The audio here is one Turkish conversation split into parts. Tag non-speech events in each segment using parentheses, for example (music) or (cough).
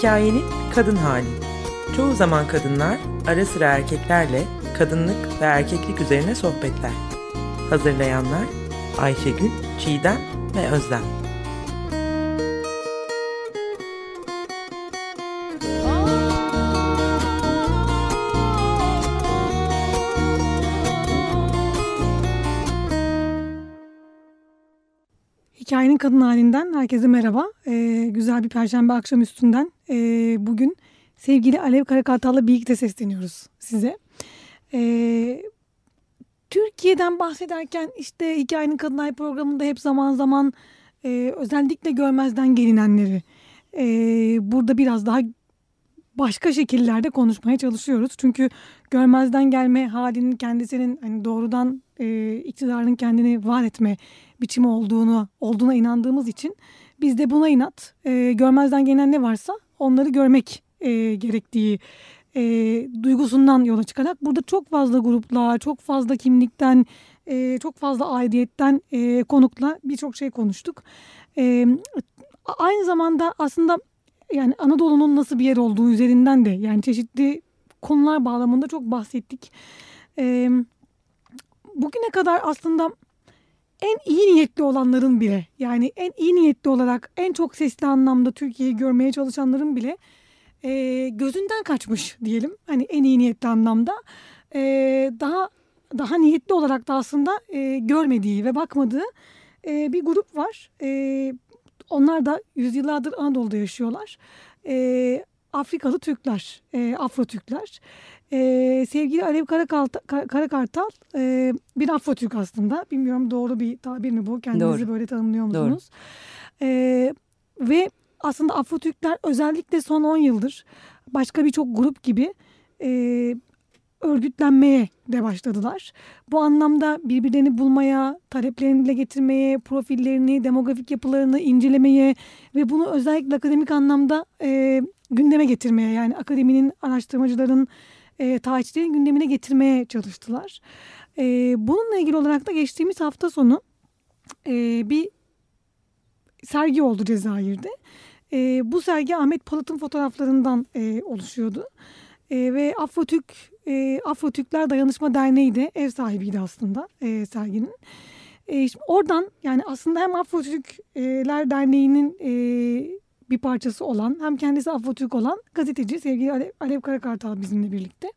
Hikayenin kadın hali. Çoğu zaman kadınlar, ara sıra erkeklerle kadınlık ve erkeklik üzerine sohbetler. Hazırlayanlar Ayşegül, Çiğdem ve Özlem. Hikayenin kadın halinden herkese merhaba. Ee, güzel bir perşembe akşam üstünden ee, bugün sevgili Alev Karakartal'la birlikte sesleniyoruz size. Ee, Türkiye'den bahsederken işte Hikayenin Kadın Hali programında hep zaman zaman e, özellikle görmezden gelinenleri e, burada biraz daha başka şekillerde konuşmaya çalışıyoruz. Çünkü görmezden gelme halinin kendisinin hani doğrudan e, iktidarın kendini var etme biçimi olduğunu olduğuna inandığımız için biz de buna inat e, görmezden gelen ne varsa onları görmek e, gerektiği e, duygusundan yola çıkarak burada çok fazla gruplar, çok fazla kimlikten, e, çok fazla aidiyetten e, konukla birçok şey konuştuk. E, aynı zamanda aslında yani Anadolu'nun nasıl bir yer olduğu üzerinden de yani çeşitli konular bağlamında çok bahsettik. E, bugüne kadar aslında en iyi niyetli olanların bile yani en iyi niyetli olarak en çok sesli anlamda Türkiye'yi görmeye çalışanların bile e, gözünden kaçmış diyelim. Hani en iyi niyetli anlamda e, daha daha niyetli olarak da aslında e, görmediği ve bakmadığı e, bir grup var. E, onlar da yüzyıllardır Anadolu'da yaşıyorlar. E, Afrikalı Türkler, e, Afro Türkler. E, sevgili Alev Karakartal, Karakartal e, bir Afro Türk aslında. Bilmiyorum doğru bir tabir mi bu? Kendinizi doğru. böyle tanımlıyor musunuz? Doğru. Ve aslında Afro Türkler özellikle son 10 yıldır başka birçok grup gibi e, örgütlenmeye de başladılar. Bu anlamda birbirlerini bulmaya, taleplerini dile getirmeye, profillerini, demografik yapılarını incelemeye ve bunu özellikle akademik anlamda e, gündeme getirmeye yani akademinin, araştırmacıların, e, tarihçilerin gündemine getirmeye çalıştılar. E, bununla ilgili olarak da geçtiğimiz hafta sonu e, bir sergi oldu Cezayir'de. E, bu sergi Ahmet Palat'ın fotoğraflarından e, oluşuyordu. E, ve Afro-Türk, e, Afro-Türkler Dayanışma Derneği de ev sahibiydi aslında e, serginin. E, şimdi oradan yani aslında hem Afro-Türkler Derneği'nin e, bir parçası olan hem kendisi Afro-Türk olan gazeteci sevgili Alev, Alev Karakartal bizimle birlikte.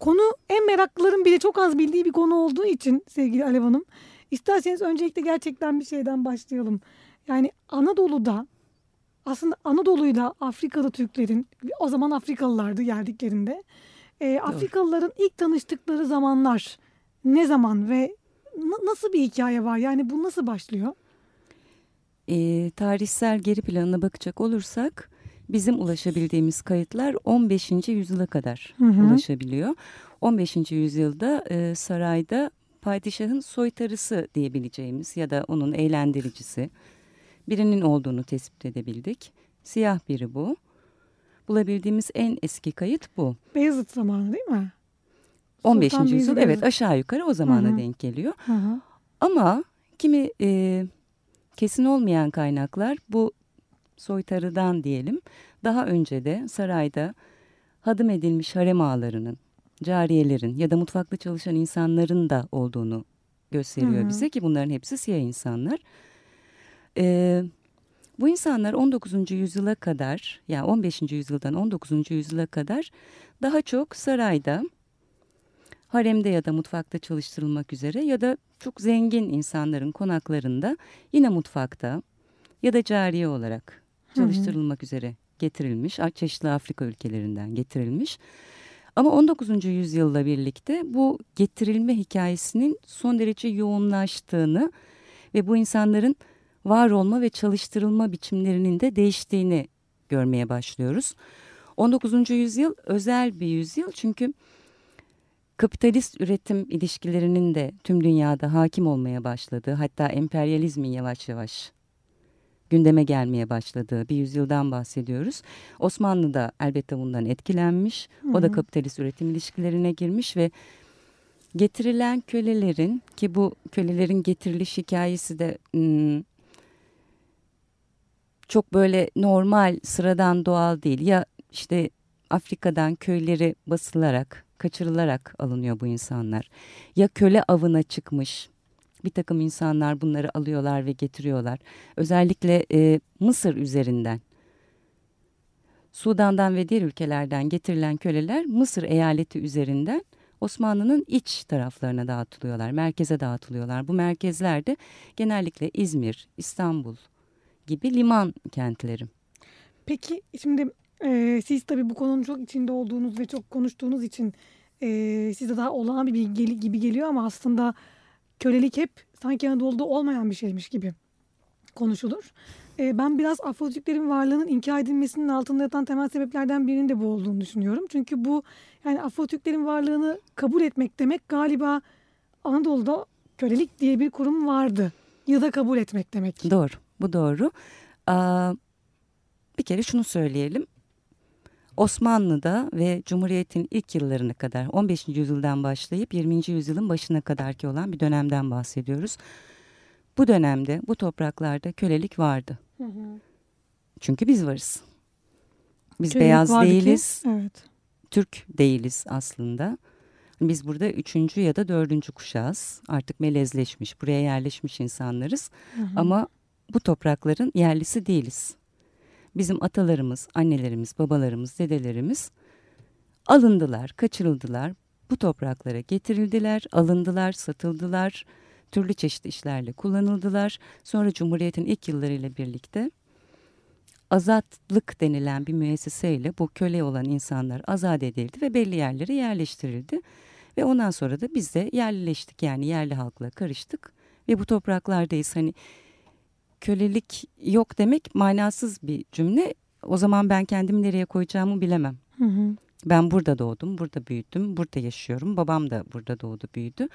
Konu en meraklıların bile çok az bildiği bir konu olduğu için sevgili Alev Hanım. İsterseniz öncelikle gerçekten bir şeyden başlayalım. Yani Anadolu'da aslında Anadolu'yla Afrikalı Türklerin o zaman Afrikalılardı geldiklerinde. E, Afrikalıların ilk tanıştıkları zamanlar ne zaman ve nasıl bir hikaye var? Yani bu nasıl başlıyor? E, tarihsel geri planına bakacak olursak bizim ulaşabildiğimiz kayıtlar 15. yüzyıla kadar hı hı. ulaşabiliyor. 15. yüzyılda e, sarayda padişahın soytarısı diyebileceğimiz ya da onun eğlendiricisi birinin olduğunu tespit edebildik. Siyah biri bu. Bulabildiğimiz en eski kayıt bu. Beyazıt zamanı değil mi? 15. Sultan yüzyıl evet aşağı yukarı o zamana Hı -hı. denk geliyor. Hı -hı. Ama kimi e, kesin olmayan kaynaklar bu soytarıdan diyelim daha önce de sarayda hadım edilmiş harem ağalarının, cariyelerin ya da mutfakta çalışan insanların da olduğunu gösteriyor Hı -hı. bize ki bunların hepsi siyah insanlar. E, bu insanlar 19. yüzyıla kadar yani 15. yüzyıldan 19. yüzyıla kadar daha çok sarayda, haremde ya da mutfakta çalıştırılmak üzere ya da çok zengin insanların konaklarında yine mutfakta ya da cariye olarak çalıştırılmak hı hı. üzere getirilmiş. Çeşitli Afrika ülkelerinden getirilmiş. Ama 19. yüzyılla birlikte bu getirilme hikayesinin son derece yoğunlaştığını ve bu insanların var olma ve çalıştırılma biçimlerinin de değiştiğini görmeye başlıyoruz. 19. yüzyıl özel bir yüzyıl çünkü kapitalist üretim ilişkilerinin de tüm dünyada hakim olmaya başladığı hatta emperyalizmin yavaş yavaş gündeme gelmeye başladığı bir yüzyıldan bahsediyoruz. Osmanlı da elbette bundan etkilenmiş. Hı hı. O da kapitalist üretim ilişkilerine girmiş ve getirilen kölelerin ki bu kölelerin getiriliş hikayesi de çok böyle normal, sıradan, doğal değil. Ya işte Afrika'dan köyleri basılarak, kaçırılarak alınıyor bu insanlar. Ya köle avına çıkmış bir takım insanlar bunları alıyorlar ve getiriyorlar. Özellikle e, Mısır üzerinden. Sudan'dan ve diğer ülkelerden getirilen köleler Mısır eyaleti üzerinden Osmanlı'nın iç taraflarına dağıtılıyorlar, merkeze dağıtılıyorlar. Bu merkezlerde genellikle İzmir, İstanbul gibi liman kentleri. Peki şimdi e, siz tabii bu konunun çok içinde olduğunuz ve çok konuştuğunuz için e, size daha olağan bir bilgi gibi geliyor ama aslında kölelik hep sanki Anadolu'da olmayan bir şeymiş gibi konuşulur. E, ben biraz Afroditlerin varlığının inkar edilmesinin altında yatan temel sebeplerden birinin de bu olduğunu düşünüyorum. Çünkü bu yani Afroditlerin varlığını kabul etmek demek galiba Anadolu'da kölelik diye bir kurum vardı. Ya da kabul etmek demek. Doğru, bu doğru. Aa, bir kere şunu söyleyelim. Osmanlı'da ve Cumhuriyet'in ilk yıllarına kadar 15. yüzyıldan başlayıp 20. yüzyılın başına kadarki olan bir dönemden bahsediyoruz. Bu dönemde bu topraklarda kölelik vardı. Hı hı. Çünkü biz varız. Biz kölelik beyaz değiliz. Ki, evet. Türk değiliz aslında. Biz burada üçüncü ya da dördüncü kuşağız. Artık melezleşmiş, buraya yerleşmiş insanlarız. Hı hı. Ama bu toprakların yerlisi değiliz. Bizim atalarımız, annelerimiz, babalarımız, dedelerimiz alındılar, kaçırıldılar. Bu topraklara getirildiler, alındılar, satıldılar. Türlü çeşitli işlerle kullanıldılar. Sonra Cumhuriyet'in ilk yıllarıyla birlikte azatlık denilen bir müesseseyle bu köle olan insanlar azat edildi ve belli yerlere yerleştirildi. Ve ondan sonra da biz de yerleştik yani yerli halkla karıştık ve bu topraklardayız. Hani kölelik yok demek manasız bir cümle. O zaman ben kendimi nereye koyacağımı bilemem. Hı hı. Ben burada doğdum, burada büyüdüm, burada yaşıyorum. Babam da burada doğdu, büyüdü.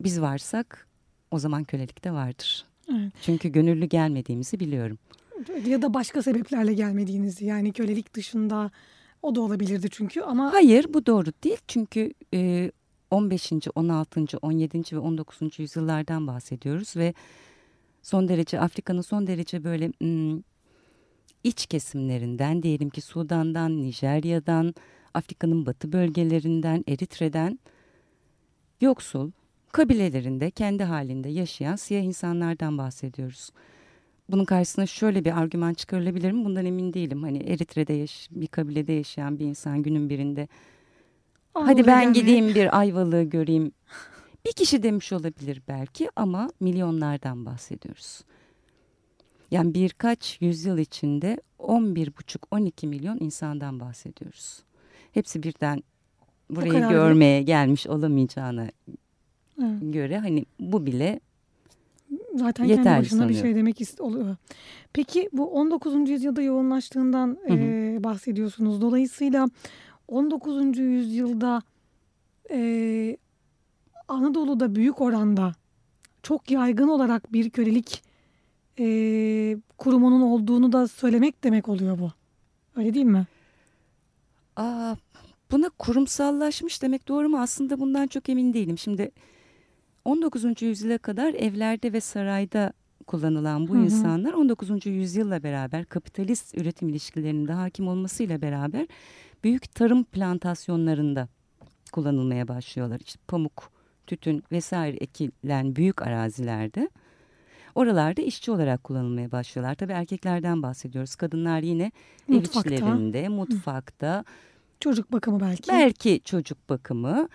Biz varsak o zaman kölelik de vardır. Evet. Çünkü gönüllü gelmediğimizi biliyorum. Ya da başka sebeplerle gelmediğinizi yani kölelik dışında o da olabilirdi çünkü ama... Hayır bu doğru değil çünkü e, 15. 16. 17. ve 19. yüzyıllardan bahsediyoruz ve son derece Afrika'nın son derece böyle iç kesimlerinden diyelim ki Sudan'dan, Nijerya'dan, Afrika'nın batı bölgelerinden, Eritre'den yoksul kabilelerinde kendi halinde yaşayan siyah insanlardan bahsediyoruz. Bunun karşısına şöyle bir argüman çıkarılabilir mi? Bundan emin değilim. Hani Eritre'de yaş bir kabilede yaşayan bir insan günün birinde hadi ben gideyim bir ayvalığı göreyim bir kişi demiş olabilir belki ama milyonlardan bahsediyoruz. Yani birkaç yüzyıl içinde 11,5-12 milyon insandan bahsediyoruz. Hepsi birden burayı görmeye gelmiş olamayacağına evet. göre hani bu bile Zaten kendi başına sanıyorum. bir şey demek oluyor. Peki bu 19. yüzyılda yoğunlaştığından hı hı. E, bahsediyorsunuz. Dolayısıyla 19. yüzyılda e, Anadolu'da büyük oranda çok yaygın olarak bir kölelik e, kurumunun olduğunu da söylemek demek oluyor bu. Öyle değil mi? Aa, buna kurumsallaşmış demek doğru mu? Aslında bundan çok emin değilim. Şimdi 19. yüzyıla kadar evlerde ve sarayda kullanılan bu hı hı. insanlar 19. yüzyılla beraber kapitalist üretim ilişkilerinin de hakim olmasıyla beraber büyük tarım plantasyonlarında kullanılmaya başlıyorlar. İşte pamuk, tütün vesaire ekilen büyük arazilerde oralarda işçi olarak kullanılmaya başlıyorlar. Tabii erkeklerden bahsediyoruz. Kadınlar yine mutfakta. ev işlerinde, mutfakta. Çocuk bakımı belki. Belki çocuk bakımı.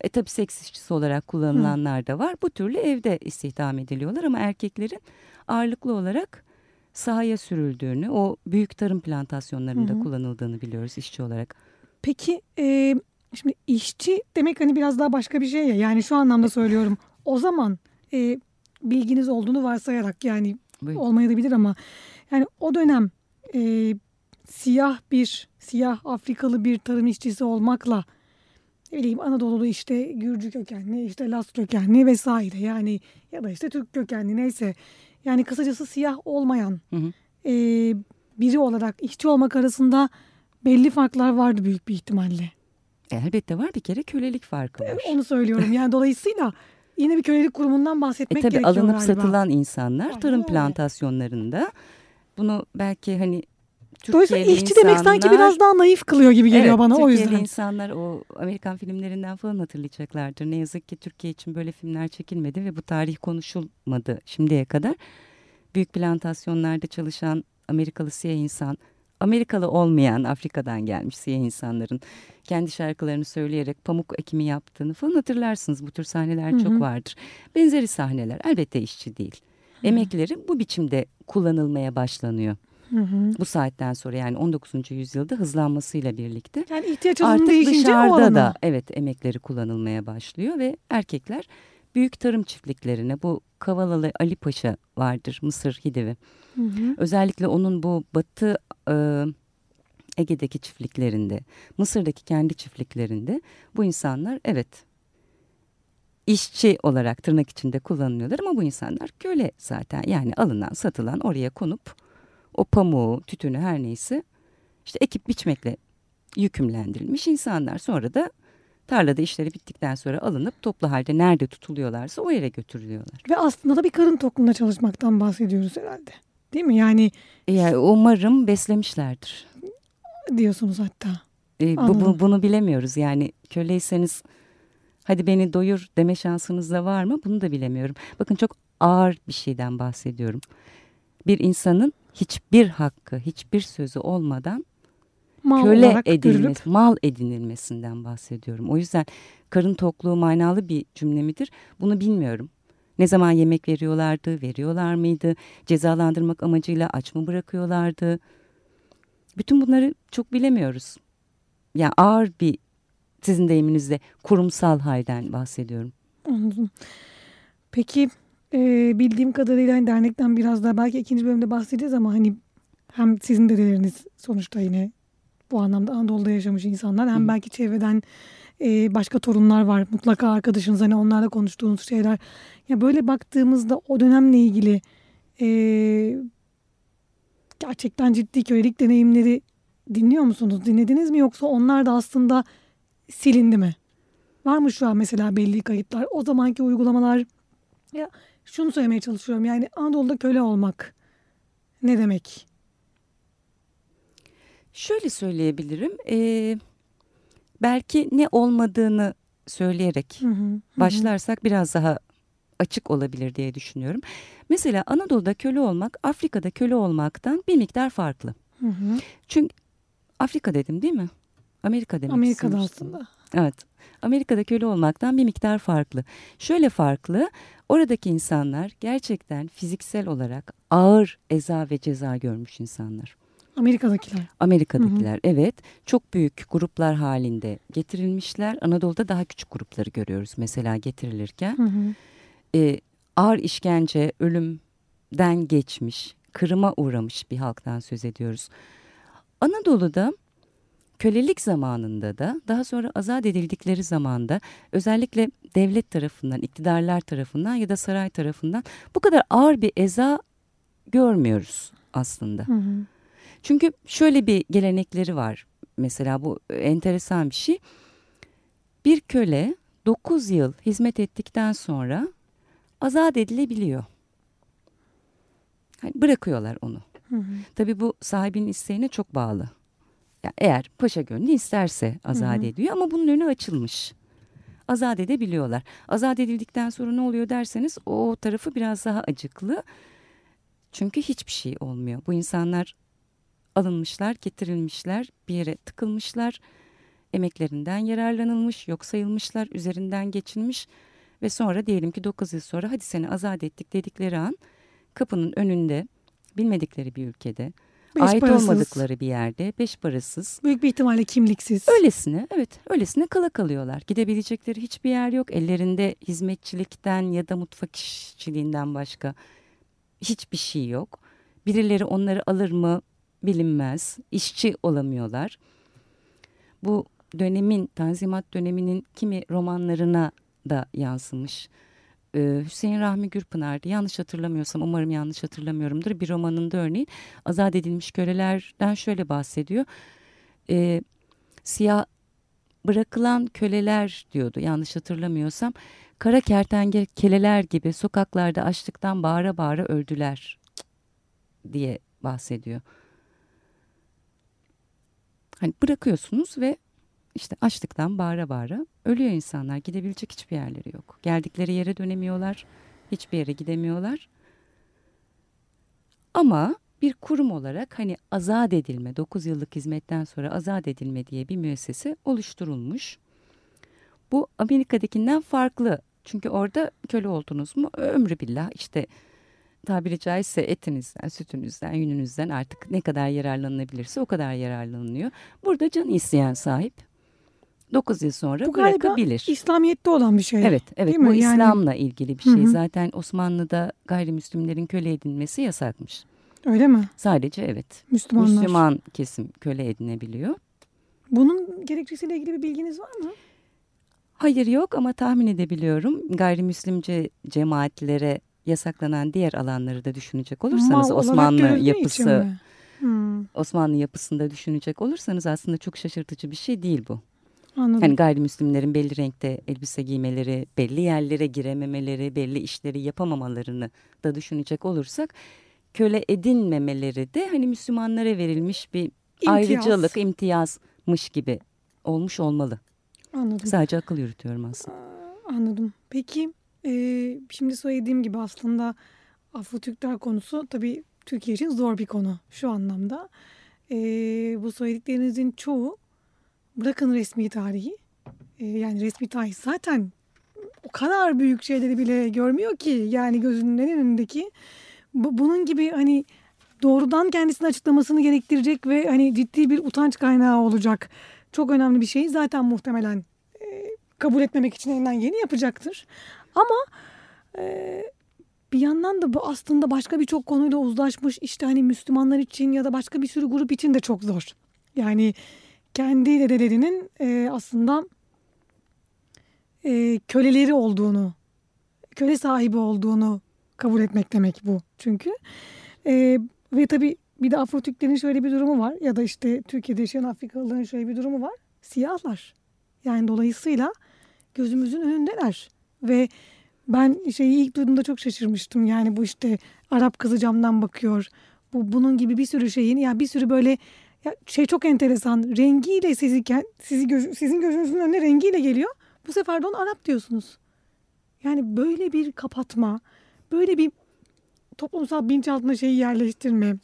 E tabii seks işçisi olarak kullanılanlar Hı. da var. Bu türlü evde istihdam ediliyorlar ama erkeklerin ağırlıklı olarak sahaya sürüldüğünü, o büyük tarım plantasyonlarında Hı. kullanıldığını biliyoruz işçi olarak. Peki e, Şimdi işçi demek hani biraz daha başka bir şey ya. Yani şu anlamda söylüyorum. O zaman e, bilginiz olduğunu varsayarak yani Buyurun. olmayabilir ama yani o dönem e, siyah bir siyah Afrikalı bir tarım işçisi olmakla ne bileyim Anadolu'da işte Gürcü kökenli işte Las kökenli vesaire yani ya da işte Türk kökenli neyse yani kısacası siyah olmayan hı hı. E, biri olarak işçi olmak arasında belli farklar vardı büyük bir ihtimalle. Elbette var bir kere kölelik farkı var. Onu söylüyorum yani dolayısıyla yine bir kölelik kurumundan bahsetmek e, tabii gerekiyor alınıp galiba. satılan insanlar Aynen tarım öyle. plantasyonlarında bunu belki hani Dolayısıyla işçi insanlar, demek sanki biraz daha naif kılıyor gibi geliyor evet, bana Türkiye'li o yüzden. insanlar o Amerikan filmlerinden falan hatırlayacaklardır. Ne yazık ki Türkiye için böyle filmler çekilmedi ve bu tarih konuşulmadı şimdiye kadar. Büyük plantasyonlarda çalışan Amerikalı siyah insan, Amerikalı olmayan Afrika'dan gelmiş siyah insanların kendi şarkılarını söyleyerek pamuk ekimi yaptığını falan hatırlarsınız. Bu tür sahneler Hı -hı. çok vardır. Benzeri sahneler elbette işçi değil. Emekleri bu biçimde kullanılmaya başlanıyor. Hı hı. Bu saatten sonra yani 19. yüzyılda hızlanmasıyla birlikte yani ihtiyaç artık dışarıda da evet emekleri kullanılmaya başlıyor ve erkekler büyük tarım çiftliklerine bu Kavalalı Ali Paşa vardır Mısır Hidivi. Hı hı. Özellikle onun bu batı e, Ege'deki çiftliklerinde, Mısır'daki kendi çiftliklerinde bu insanlar evet işçi olarak tırnak içinde kullanılıyorlar ama bu insanlar köle zaten yani alınan satılan oraya konup o pamuğu, tütünü her neyse işte ekip biçmekle yükümlendirilmiş insanlar. Sonra da tarlada işleri bittikten sonra alınıp toplu halde nerede tutuluyorlarsa o yere götürülüyorlar. Ve aslında da bir karın tokluğunda çalışmaktan bahsediyoruz herhalde. Değil mi? Yani, yani umarım beslemişlerdir. Diyorsunuz hatta. E, bu, bu, bunu bilemiyoruz yani köleyseniz hadi beni doyur deme şansınız da var mı? Bunu da bilemiyorum. Bakın çok ağır bir şeyden bahsediyorum. Bir insanın hiçbir hakkı, hiçbir sözü olmadan mal köle edilmesi, mal edinilmesinden bahsediyorum. O yüzden karın tokluğu manalı bir cümle midir? Bunu bilmiyorum. Ne zaman yemek veriyorlardı, veriyorlar mıydı? Cezalandırmak amacıyla aç mı bırakıyorlardı? Bütün bunları çok bilemiyoruz. Yani ağır bir sizin deyiminizde kurumsal halden bahsediyorum. Anladım. Peki e, bildiğim kadarıyla hani dernekten biraz daha belki ikinci bölümde bahsedeceğiz ama hani hem sizin dedeleriniz sonuçta yine bu anlamda Anadolu'da yaşamış insanlar hem belki çevreden e, başka torunlar var mutlaka arkadaşınız hani onlarla konuştuğunuz şeyler ya böyle baktığımızda o dönemle ilgili e, gerçekten ciddi kölelik deneyimleri dinliyor musunuz dinlediniz mi yoksa onlar da aslında silindi mi var mı şu an mesela belli kayıtlar o zamanki uygulamalar ya şunu söylemeye çalışıyorum. Yani Anadolu'da köle olmak ne demek? Şöyle söyleyebilirim. Ee, belki ne olmadığını söyleyerek hı hı, başlarsak hı. biraz daha açık olabilir diye düşünüyorum. Mesela Anadolu'da köle olmak Afrika'da köle olmaktan bir miktar farklı. Hı hı. Çünkü Afrika dedim değil mi? Amerika demek Amerika'da aslında. Evet. Amerika'da köle olmaktan bir miktar farklı. Şöyle farklı. Oradaki insanlar gerçekten fiziksel olarak ağır eza ve ceza görmüş insanlar. Amerika'dakiler. Amerika'dakiler hı hı. evet. Çok büyük gruplar halinde getirilmişler. Anadolu'da daha küçük grupları görüyoruz mesela getirilirken. Hı hı. Ee, ağır işkence, ölümden geçmiş, kırıma uğramış bir halktan söz ediyoruz. Anadolu'da kölelik zamanında da daha sonra azat edildikleri zamanda özellikle devlet tarafından, iktidarlar tarafından ya da saray tarafından bu kadar ağır bir eza görmüyoruz aslında. Hı hı. Çünkü şöyle bir gelenekleri var. Mesela bu enteresan bir şey. Bir köle 9 yıl hizmet ettikten sonra azat edilebiliyor. Yani bırakıyorlar onu. Hı hı. Tabii bu sahibinin isteğine çok bağlı. Yani eğer paşa gönlü isterse azat ediyor ama bunun önü açılmış. Azat edebiliyorlar. Azat edildikten sonra ne oluyor derseniz o tarafı biraz daha acıklı. Çünkü hiçbir şey olmuyor. Bu insanlar alınmışlar, getirilmişler, bir yere tıkılmışlar. Emeklerinden yararlanılmış, yok sayılmışlar, üzerinden geçilmiş ve sonra diyelim ki 9 yıl sonra hadi seni azat ettik dedikleri an kapının önünde bilmedikleri bir ülkede Beş ait parasız. olmadıkları bir yerde beş parasız. Büyük bir ihtimalle kimliksiz. Öylesine evet öylesine kala kalıyorlar. Gidebilecekleri hiçbir yer yok. Ellerinde hizmetçilikten ya da mutfak işçiliğinden başka hiçbir şey yok. Birileri onları alır mı bilinmez. İşçi olamıyorlar. Bu dönemin Tanzimat döneminin kimi romanlarına da yansımış. Ee, Hüseyin Rahmi Gürpınar'dı. Yanlış hatırlamıyorsam umarım yanlış hatırlamıyorumdur. Bir romanında örneğin azat edilmiş kölelerden şöyle bahsediyor. Ee, siyah bırakılan köleler diyordu yanlış hatırlamıyorsam. Kara kertenkeleler gibi sokaklarda açlıktan bağıra bağıra öldüler diye bahsediyor. Hani bırakıyorsunuz ve işte açlıktan bağıra bağıra ölüyor insanlar. Gidebilecek hiçbir yerleri yok. Geldikleri yere dönemiyorlar. Hiçbir yere gidemiyorlar. Ama bir kurum olarak hani azat edilme, 9 yıllık hizmetten sonra azat edilme diye bir müessese oluşturulmuş. Bu Amerika'dakinden farklı. Çünkü orada köle oldunuz mu ömrü billah işte tabiri caizse etinizden, sütünüzden, yününüzden artık ne kadar yararlanılabilirse o kadar yararlanılıyor. Burada can isteyen sahip 9 yıl sonra bu bırakabilir. İslamiyet'te olan bir şey. Evet, evet. Değil bu mi? Yani... İslam'la ilgili bir şey. Hı hı. Zaten Osmanlı'da gayrimüslimlerin köle edilmesi yasakmış. Öyle mi? Sadece evet. Müslümanlar. Müslüman kesim köle edinebiliyor. Bunun gerekçesiyle ilgili bir bilginiz var mı? Hayır yok ama tahmin edebiliyorum. Gayrimüslimce cemaatlere yasaklanan diğer alanları da düşünecek olursanız olarak Osmanlı yapısı? Hmm, Osmanlı yapısında düşünecek olursanız aslında çok şaşırtıcı bir şey değil bu. anladım. Hani gayrimüslimlerin belli renkte elbise giymeleri, belli yerlere girememeleri, belli işleri yapamamalarını da düşünecek olursak köle edinmemeleri de hani Müslümanlara verilmiş bir İmtiyaz. ayrıcalık, imtiyazmış gibi olmuş olmalı. Anladım. Sadece akıl yürütüyorum aslında. Anladım. Peki e, şimdi söylediğim gibi aslında Afro-Türkler konusu tabii Türkiye için zor bir konu şu anlamda. E, bu söylediklerinizin çoğu bırakın resmi tarihi e, yani resmi tarih zaten o kadar büyük şeyleri bile görmüyor ki yani gözünün önündeki bu, bunun gibi hani doğrudan kendisini açıklamasını gerektirecek ve hani ciddi bir utanç kaynağı olacak çok önemli bir şey zaten muhtemelen e, kabul etmemek için elinden geleni yapacaktır. Ama e, bir yandan da bu aslında başka birçok konuyla uzlaşmış işte hani Müslümanlar için ya da başka bir sürü grup için de çok zor. Yani kendi dedelerinin e, aslında e, köleleri olduğunu, köle sahibi olduğunu kabul etmek demek bu çünkü. E, ve tabii bir de Afro-Türklerin şöyle bir durumu var ya da işte Türkiye'de yaşayan Afrikalıların şöyle bir durumu var. Siyahlar. Yani dolayısıyla gözümüzün önündeler. Ve ben şeyi ilk duyduğumda çok şaşırmıştım. Yani bu işte Arap kızı camdan bakıyor. Bu bunun gibi bir sürü şeyin ya bir sürü böyle ya şey çok enteresan. Rengiyle sizi sizi göz, sizin gözünüzün önüne rengiyle geliyor. Bu sefer de onu Arap diyorsunuz. Yani böyle bir kapatma, böyle bir toplumsal bilinç altına şeyi yerleştirme.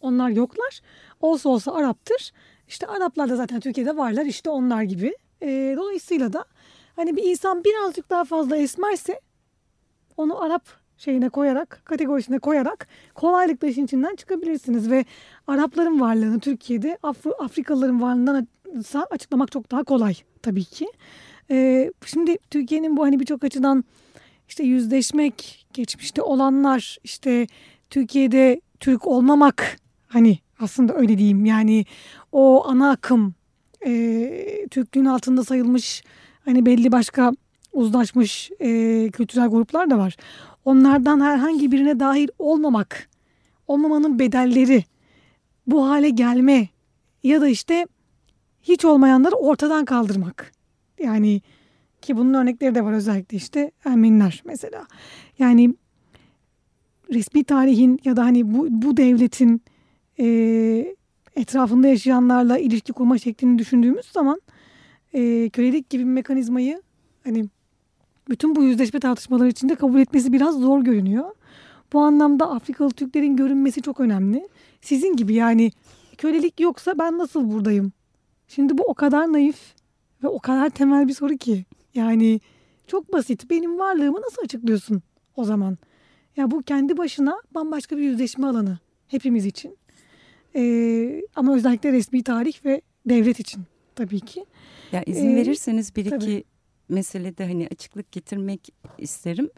Onlar yoklar. Olsa olsa Arap'tır. İşte Araplar da zaten Türkiye'de varlar. İşte onlar gibi. E, dolayısıyla da hani bir insan birazcık daha fazla esmerse onu Arap şeyine koyarak, kategorisine koyarak kolaylıkla işin içinden çıkabilirsiniz. Ve Arapların varlığını Türkiye'de Afro, Afrikalıların varlığından açıklamak çok daha kolay tabii ki. E, şimdi Türkiye'nin bu hani birçok açıdan işte yüzleşmek, geçmişte olanlar, işte Türkiye'de Türk olmamak hani aslında öyle diyeyim yani o ana akım e, Türklüğün altında sayılmış hani belli başka uzlaşmış e, kültürel gruplar da var. Onlardan herhangi birine dahil olmamak, olmamanın bedelleri, bu hale gelme ya da işte hiç olmayanları ortadan kaldırmak. Yani ki bunun örnekleri de var özellikle işte Ermeniler mesela. Yani resmi tarihin ya da hani bu, bu devletin e, etrafında yaşayanlarla ilişki kurma şeklini düşündüğümüz zaman e, kölelik gibi bir mekanizmayı hani bütün bu yüzleşme tartışmaları içinde kabul etmesi biraz zor görünüyor. Bu anlamda Afrikalı Türklerin görünmesi çok önemli. Sizin gibi yani kölelik yoksa ben nasıl buradayım? Şimdi bu o kadar naif ve o kadar temel bir soru ki. Yani çok basit. Benim varlığımı nasıl açıklıyorsun o zaman? Ya bu kendi başına bambaşka bir yüzleşme alanı hepimiz için. Ee, ama özellikle resmi tarih ve devlet için tabii ki. Ya izin ee, verirseniz bir tabii. iki meselede hani açıklık getirmek isterim.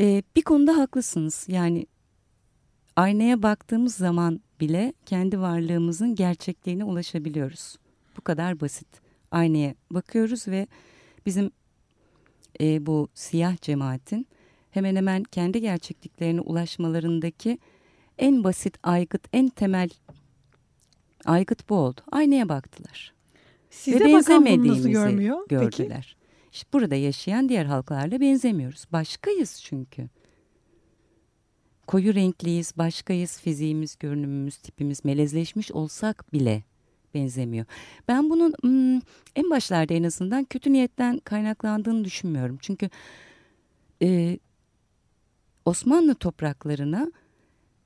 Ee, bir konuda haklısınız. Yani aynaya baktığımız zaman bile kendi varlığımızın gerçekliğine ulaşabiliyoruz. Bu kadar basit. Aynaya bakıyoruz ve bizim e, bu siyah cemaatin hemen hemen kendi gerçekliklerine ulaşmalarındaki en basit aygıt, en temel aygıt bu oldu. Aynaya baktılar. Size Ve benzemediğimizi görmüyor, gördüler. Peki. İşte burada yaşayan diğer halklarla benzemiyoruz. Başkayız çünkü. koyu renkliyiz, başkayız, fiziğimiz, görünümümüz, tipimiz melezleşmiş olsak bile benzemiyor. Ben bunun hmm, en başlarda en azından kötü niyetten kaynaklandığını düşünmüyorum. Çünkü e, Osmanlı topraklarına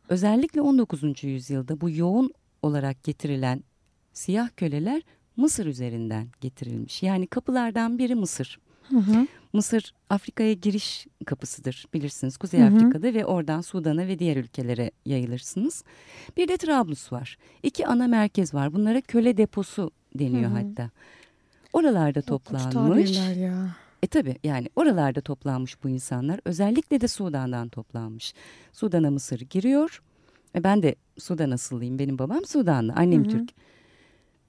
özellikle 19. yüzyılda bu yoğun olarak getirilen siyah köleler Mısır üzerinden getirilmiş. Yani kapılardan biri Mısır. Hı hı. Mısır Afrika'ya giriş kapısıdır bilirsiniz Kuzey hı hı. Afrika'da ve oradan Sudan'a ve diğer ülkelere yayılırsınız. Bir de Trablus var. İki ana merkez var. Bunlara köle deposu deniyor hı hı. hatta. Oralarda toplanmış. ya. E tabi yani oralarda toplanmış bu insanlar. Özellikle de Sudan'dan toplanmış. Sudan'a Mısır giriyor. E ben de Sudan asıllıyım. Benim babam Sudanlı. Annem hı hı. Türk.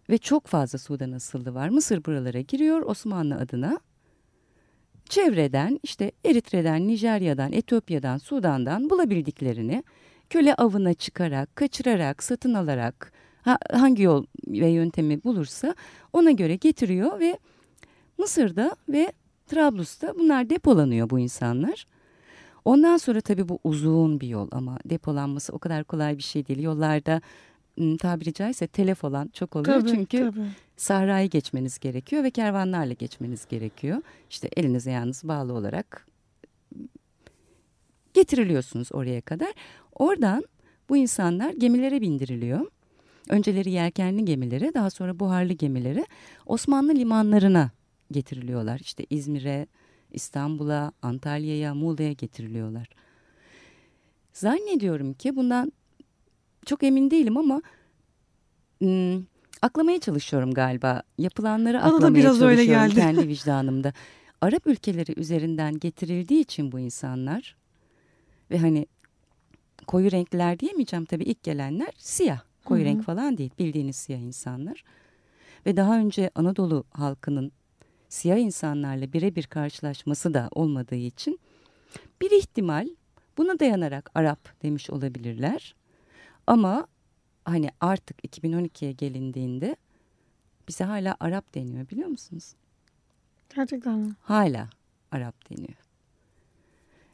Ve çok fazla Sudan asıllı var. Mısır buralara giriyor Osmanlı adına. Çevreden işte Eritre'den, Nijerya'dan, Etiyopya'dan, Sudan'dan bulabildiklerini köle avına çıkarak, kaçırarak, satın alarak hangi yol ve yöntemi bulursa ona göre getiriyor ve Mısır'da ve Trablus'ta bunlar depolanıyor bu insanlar. Ondan sonra tabii bu uzun bir yol ama depolanması o kadar kolay bir şey değil. Yollarda tabiri caizse telef olan çok oluyor. Tabii, Çünkü tabii. sahrayı geçmeniz gerekiyor ve kervanlarla geçmeniz gerekiyor. İşte elinize yalnız bağlı olarak getiriliyorsunuz oraya kadar. Oradan bu insanlar gemilere bindiriliyor. Önceleri yelkenli gemilere daha sonra buharlı gemilere Osmanlı limanlarına getiriliyorlar. İşte İzmir'e, İstanbul'a, Antalya'ya, Muğla'ya getiriliyorlar. Zannediyorum ki bundan çok emin değilim ama ım, aklamaya çalışıyorum galiba. Yapılanları Bana aklamaya biraz çalışıyorum öyle geldi. kendi vicdanımda. Arap ülkeleri üzerinden getirildiği için bu insanlar ve hani koyu renkler diyemeyeceğim tabii ilk gelenler siyah. Koyu Hı -hı. renk falan değil bildiğiniz siyah insanlar. Ve daha önce Anadolu halkının siyah insanlarla birebir karşılaşması da olmadığı için bir ihtimal buna dayanarak Arap demiş olabilirler. Ama hani artık 2012'ye gelindiğinde bize hala Arap deniyor biliyor musunuz? Gerçekten mi? Hala Arap deniyor.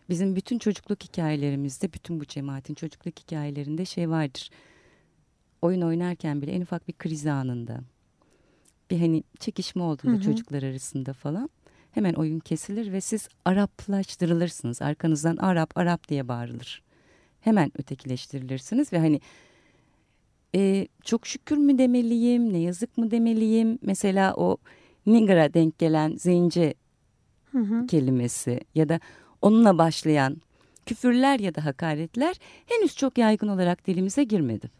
Bizim bütün çocukluk hikayelerimizde, bütün bu cemaatin çocukluk hikayelerinde şey vardır. Oyun oynarken bile en ufak bir kriz anında, bir hani çekişme olduğunda hı hı. çocuklar arasında falan hemen oyun kesilir ve siz Araplaştırılırsınız. Arkanızdan Arap, Arap diye bağırılır hemen ötekileştirilirsiniz ve hani e, çok şükür mü demeliyim, ne yazık mı demeliyim? Mesela o Niger'a denk gelen hı hı. kelimesi ya da onunla başlayan küfürler ya da hakaretler henüz çok yaygın olarak dilimize girmedi.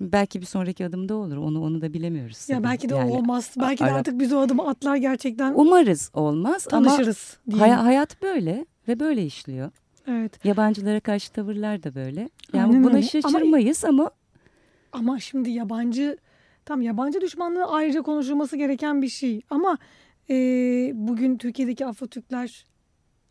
Belki bir sonraki adımda olur. Onu onu da bilemiyoruz. Ya belki de yani, olmaz. Belki de artık biz o adımı atlar gerçekten. Umarız olmaz tanışırız ama hay hayat böyle ve böyle işliyor. Evet. Yabancılara karşı tavırlar da böyle. Yani Aynen buna öyle. şaşırmayız ama, ama ama şimdi yabancı tam yabancı düşmanlığı ayrıca konuşulması gereken bir şey. Ama e, bugün Türkiye'deki Afro-Türkler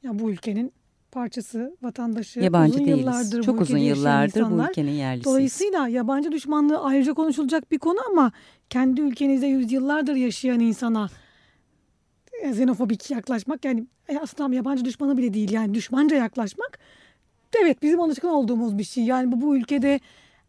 ya bu ülkenin parçası, vatandaşı. Yabancı uzun değiliz. Yıllardır Çok uzun yıllardır insanlar. bu ülkenin yerlisiyiz. Dolayısıyla yabancı düşmanlığı ayrıca konuşulacak bir konu ama kendi ülkenizde yüzyıllardır yaşayan insana xenofobik yaklaşmak yani e, aslında yabancı düşmanı bile değil yani düşmanca yaklaşmak evet bizim alışkın olduğumuz bir şey. Yani bu, bu ülkede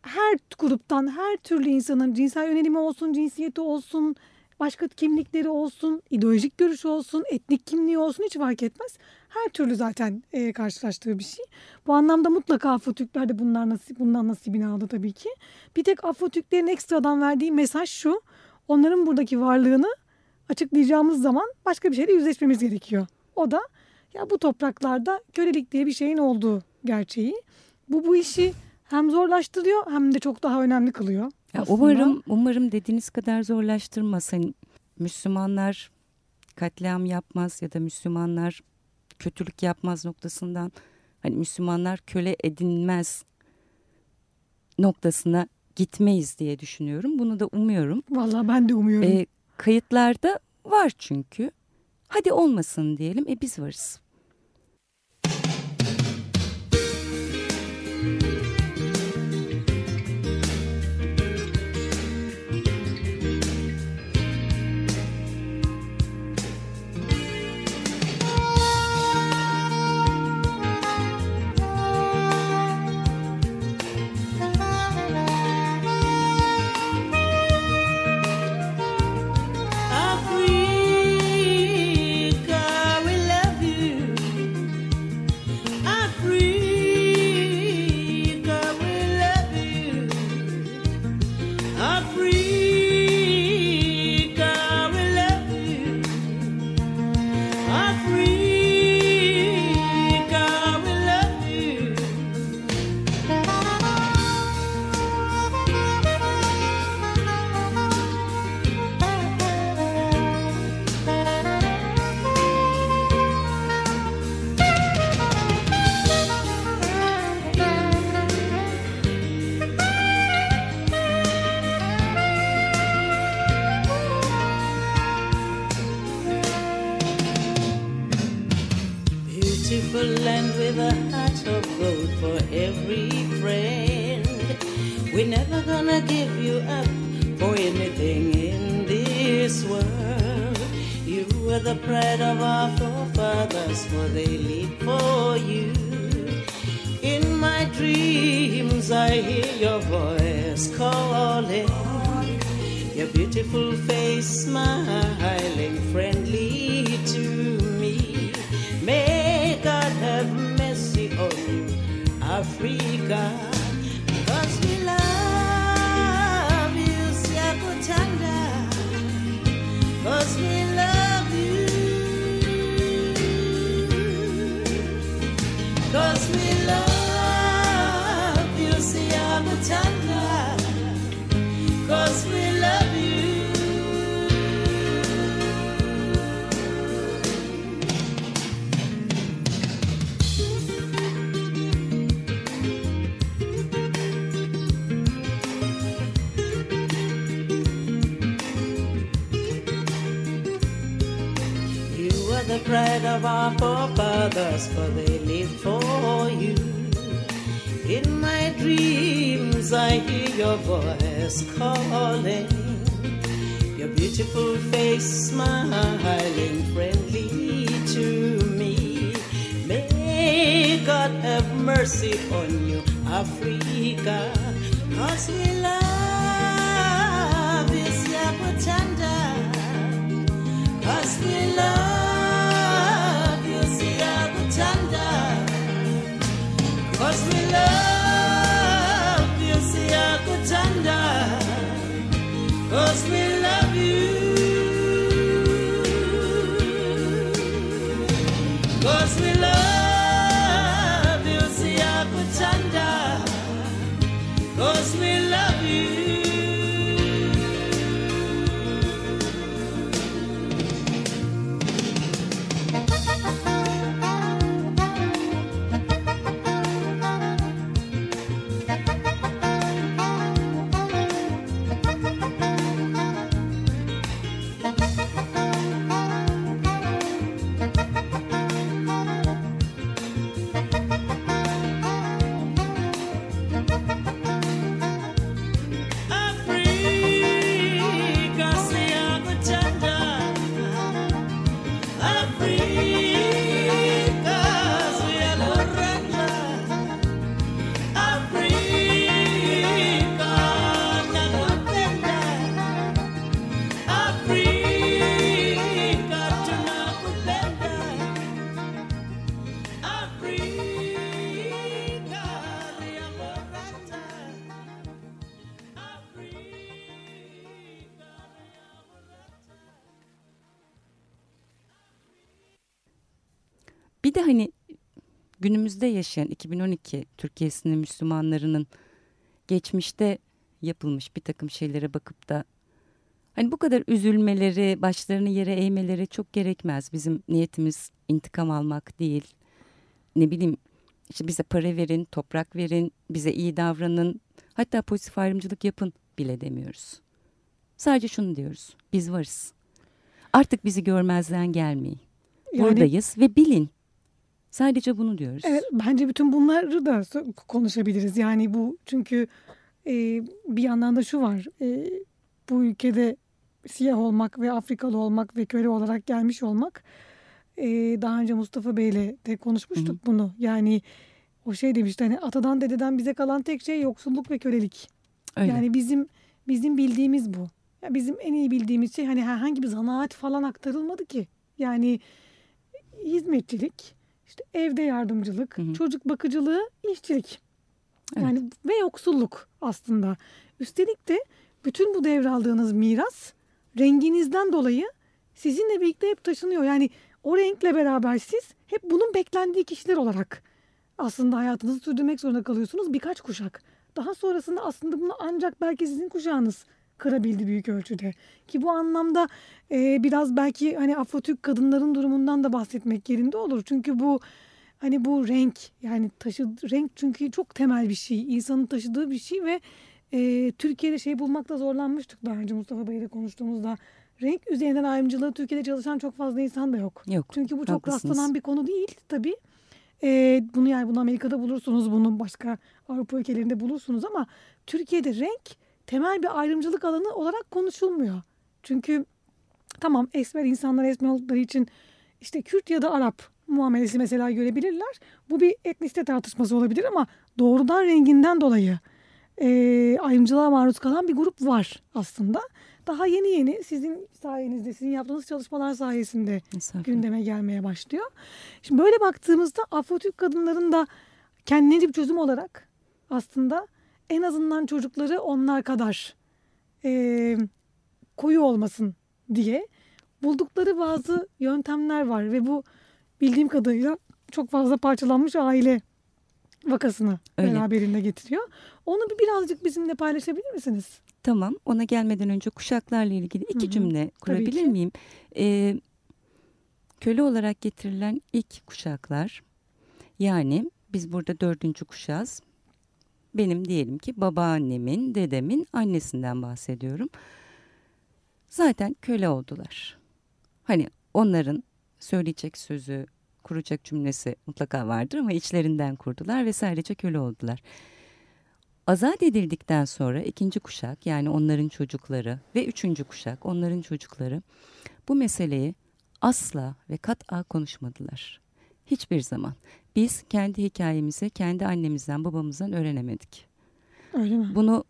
her gruptan her türlü insanın cinsel yönelimi olsun, cinsiyeti olsun, başka kimlikleri olsun, ideolojik görüşü olsun, etnik kimliği olsun hiç fark etmez. Her türlü zaten e, karşılaştığı bir şey. Bu anlamda mutlaka Afro-Türkler de bunlar nasip, bundan nasibini aldı tabii ki. Bir tek Afro-Türklerin ekstradan verdiği mesaj şu. Onların buradaki varlığını açıklayacağımız zaman başka bir şeyle yüzleşmemiz gerekiyor. O da ya bu topraklarda kölelik diye bir şeyin olduğu gerçeği. Bu bu işi hem zorlaştırıyor hem de çok daha önemli kılıyor. Ya umarım umarım dediğiniz kadar zorlaştırmaz. Hani Müslümanlar katliam yapmaz ya da Müslümanlar kötülük yapmaz noktasından hani Müslümanlar köle edinmez noktasına gitmeyiz diye düşünüyorum. Bunu da umuyorum. Vallahi ben de umuyorum. Ee, Kayıtlarda var çünkü. Hadi olmasın diyelim. E biz varız. Günümüzde yaşayan 2012 Türkiye'sinin Müslümanlarının geçmişte yapılmış bir takım şeylere bakıp da hani bu kadar üzülmeleri, başlarını yere eğmeleri çok gerekmez. Bizim niyetimiz intikam almak değil. Ne bileyim işte bize para verin, toprak verin, bize iyi davranın, hatta pozitif ayrımcılık yapın bile demiyoruz. Sadece şunu diyoruz. Biz varız. Artık bizi görmezden gelmeyin. Yani- Buradayız ve bilin. Sadece bunu diyoruz. Evet, bence bütün bunları da konuşabiliriz. Yani bu çünkü e, bir yandan da şu var. E, bu ülkede siyah olmak ve Afrikalı olmak ve köle olarak gelmiş olmak e, daha önce Mustafa Bey'le de konuşmuştuk bunu. Yani o şey demişti hani atadan dededen bize kalan tek şey yoksulluk ve kölelik. Öyle. Yani bizim bizim bildiğimiz bu. Ya bizim en iyi bildiğimiz şey hani herhangi bir zanaat falan aktarılmadı ki. Yani hizmetçilik, işte evde yardımcılık, Hı hı. çocuk bakıcılığı, işçilik. Evet. Yani ve yoksulluk aslında. Üstelik de bütün bu devraldığınız miras renginizden dolayı sizinle birlikte hep taşınıyor. Yani o renkle beraber siz hep bunun beklendiği kişiler olarak aslında hayatınızı sürdürmek zorunda kalıyorsunuz birkaç kuşak. Daha sonrasında aslında bunu ancak belki sizin kuşağınız kırabildi büyük ölçüde. Ki bu anlamda e, biraz belki hani Afro-Türk kadınların durumundan da bahsetmek yerinde olur. Çünkü bu hani bu renk yani taşı renk çünkü çok temel bir şey. insanın taşıdığı bir şey ve e, Türkiye'de şey bulmakta zorlanmıştık daha önce Mustafa Bey'le konuştuğumuzda. Renk üzerinden ayrımcılığı Türkiye'de çalışan çok fazla insan da yok. Yok. Çünkü bu çok haklısınız. rastlanan bir konu değil tabii. E, bunu yani bunu Amerika'da bulursunuz, bunu başka Avrupa ülkelerinde bulursunuz ama Türkiye'de renk temel bir ayrımcılık alanı olarak konuşulmuyor. Çünkü tamam esmer insanlar esmer oldukları için işte Kürt ya da Arap muamelesi mesela görebilirler. Bu bir etnisite tartışması olabilir ama doğrudan renginden dolayı e, ayrımcılığa maruz kalan bir grup var aslında. Daha yeni yeni sizin sayenizde, sizin yaptığınız çalışmalar sayesinde gündeme gelmeye başlıyor. Şimdi böyle baktığımızda Afro-Türk kadınların da kendine bir çözüm olarak aslında en azından çocukları onlar kadar e, koyu olmasın diye buldukları bazı (laughs) yöntemler var ve bu bildiğim kadarıyla çok fazla parçalanmış aile vakasını Öyle. beraberinde getiriyor. Onu bir birazcık bizimle paylaşabilir misiniz? Tamam. Ona gelmeden önce kuşaklarla ilgili iki Hı-hı. cümle kurabilir miyim? Ee, köle olarak getirilen ilk kuşaklar yani biz burada dördüncü kuşağız. Benim diyelim ki babaannemin, dedemin annesinden bahsediyorum. Zaten köle oldular. Hani onların söyleyecek sözü, kuracak cümlesi mutlaka vardır ama içlerinden kurdular ve sadece köle oldular. Azat edildikten sonra ikinci kuşak yani onların çocukları ve üçüncü kuşak onların çocukları bu meseleyi asla ve kat'a konuşmadılar. Hiçbir zaman. Biz kendi hikayemizi kendi annemizden babamızdan öğrenemedik. Öyle mi? Bunu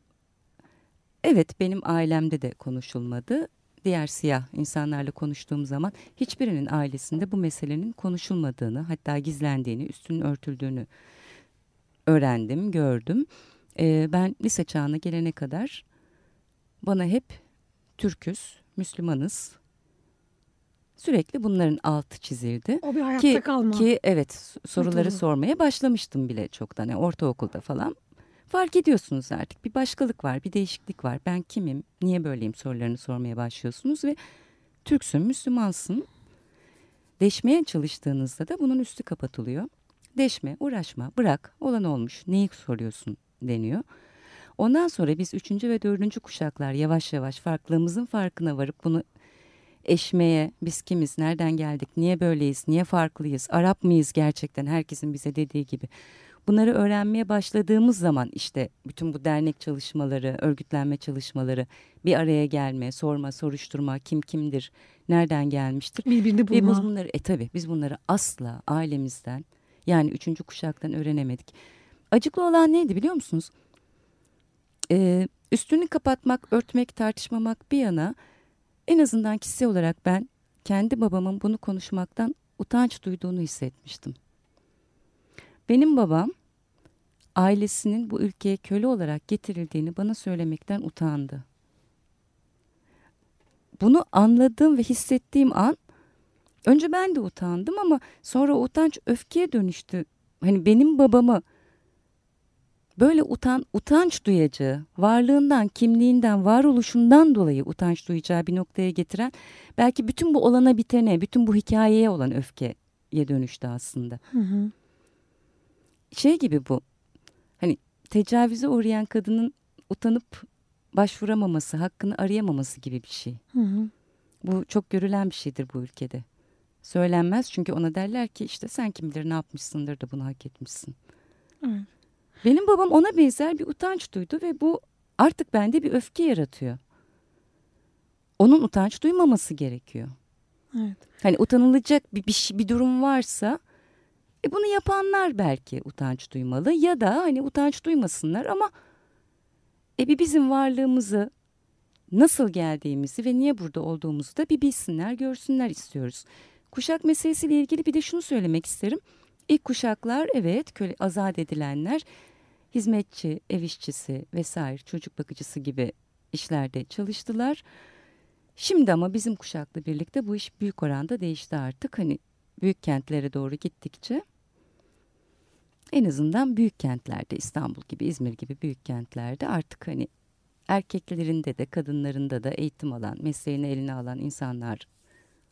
evet benim ailemde de konuşulmadı diğer siyah insanlarla konuştuğum zaman hiçbirinin ailesinde bu meselenin konuşulmadığını hatta gizlendiğini üstünün örtüldüğünü öğrendim gördüm. Ee, ben lise çağına gelene kadar bana hep Türküz, Müslümanız sürekli bunların altı çizildi. O bir hayatta ki, kalma. Ki evet soruları sormaya başlamıştım bile çoktan. Yani ortaokulda falan fark ediyorsunuz artık bir başkalık var, bir değişiklik var. Ben kimim, niye böyleyim sorularını sormaya başlıyorsunuz ve Türksün, Müslümansın. Deşmeye çalıştığınızda da bunun üstü kapatılıyor. Deşme, uğraşma, bırak, olan olmuş, neyi soruyorsun deniyor. Ondan sonra biz üçüncü ve dördüncü kuşaklar yavaş yavaş farklılığımızın farkına varıp bunu eşmeye biz kimiz, nereden geldik, niye böyleyiz, niye farklıyız, Arap mıyız gerçekten herkesin bize dediği gibi Bunları öğrenmeye başladığımız zaman işte bütün bu dernek çalışmaları, örgütlenme çalışmaları, bir araya gelme, sorma, soruşturma, kim kimdir, nereden gelmiştir. Birbirini bulma. Ve biz bunları, e tabi biz bunları asla ailemizden yani üçüncü kuşaktan öğrenemedik. Acıklı olan neydi biliyor musunuz? Ee, üstünü kapatmak, örtmek, tartışmamak bir yana en azından kişisel olarak ben kendi babamın bunu konuşmaktan utanç duyduğunu hissetmiştim. Benim babam ailesinin bu ülkeye köle olarak getirildiğini bana söylemekten utandı. Bunu anladığım ve hissettiğim an önce ben de utandım ama sonra utanç öfkeye dönüştü. Hani benim babamı böyle utan utanç duyacağı, varlığından, kimliğinden, varoluşundan dolayı utanç duyacağı bir noktaya getiren belki bütün bu olana bitene, bütün bu hikayeye olan öfkeye dönüştü aslında. Hı hı. Şey gibi bu hani tecavüze uğrayan kadının utanıp başvuramaması, hakkını arayamaması gibi bir şey. Hı hı. Bu çok görülen bir şeydir bu ülkede. Söylenmez çünkü ona derler ki işte sen kim bilir ne yapmışsındır da bunu hak etmişsin. Evet. Benim babam ona benzer bir utanç duydu ve bu artık bende bir öfke yaratıyor. Onun utanç duymaması gerekiyor. Evet. Hani utanılacak bir, bir, bir durum varsa e bunu yapanlar belki utanç duymalı ya da hani utanç duymasınlar ama e bir bizim varlığımızı nasıl geldiğimizi ve niye burada olduğumuzu da bir bilsinler, görsünler istiyoruz. Kuşak meselesiyle ilgili bir de şunu söylemek isterim. İlk kuşaklar evet köle azat edilenler hizmetçi, ev işçisi vesaire çocuk bakıcısı gibi işlerde çalıştılar. Şimdi ama bizim kuşakla birlikte bu iş büyük oranda değişti artık. Hani büyük kentlere doğru gittikçe en azından büyük kentlerde İstanbul gibi İzmir gibi büyük kentlerde artık hani erkeklerinde de kadınlarında da eğitim alan mesleğini eline alan insanlar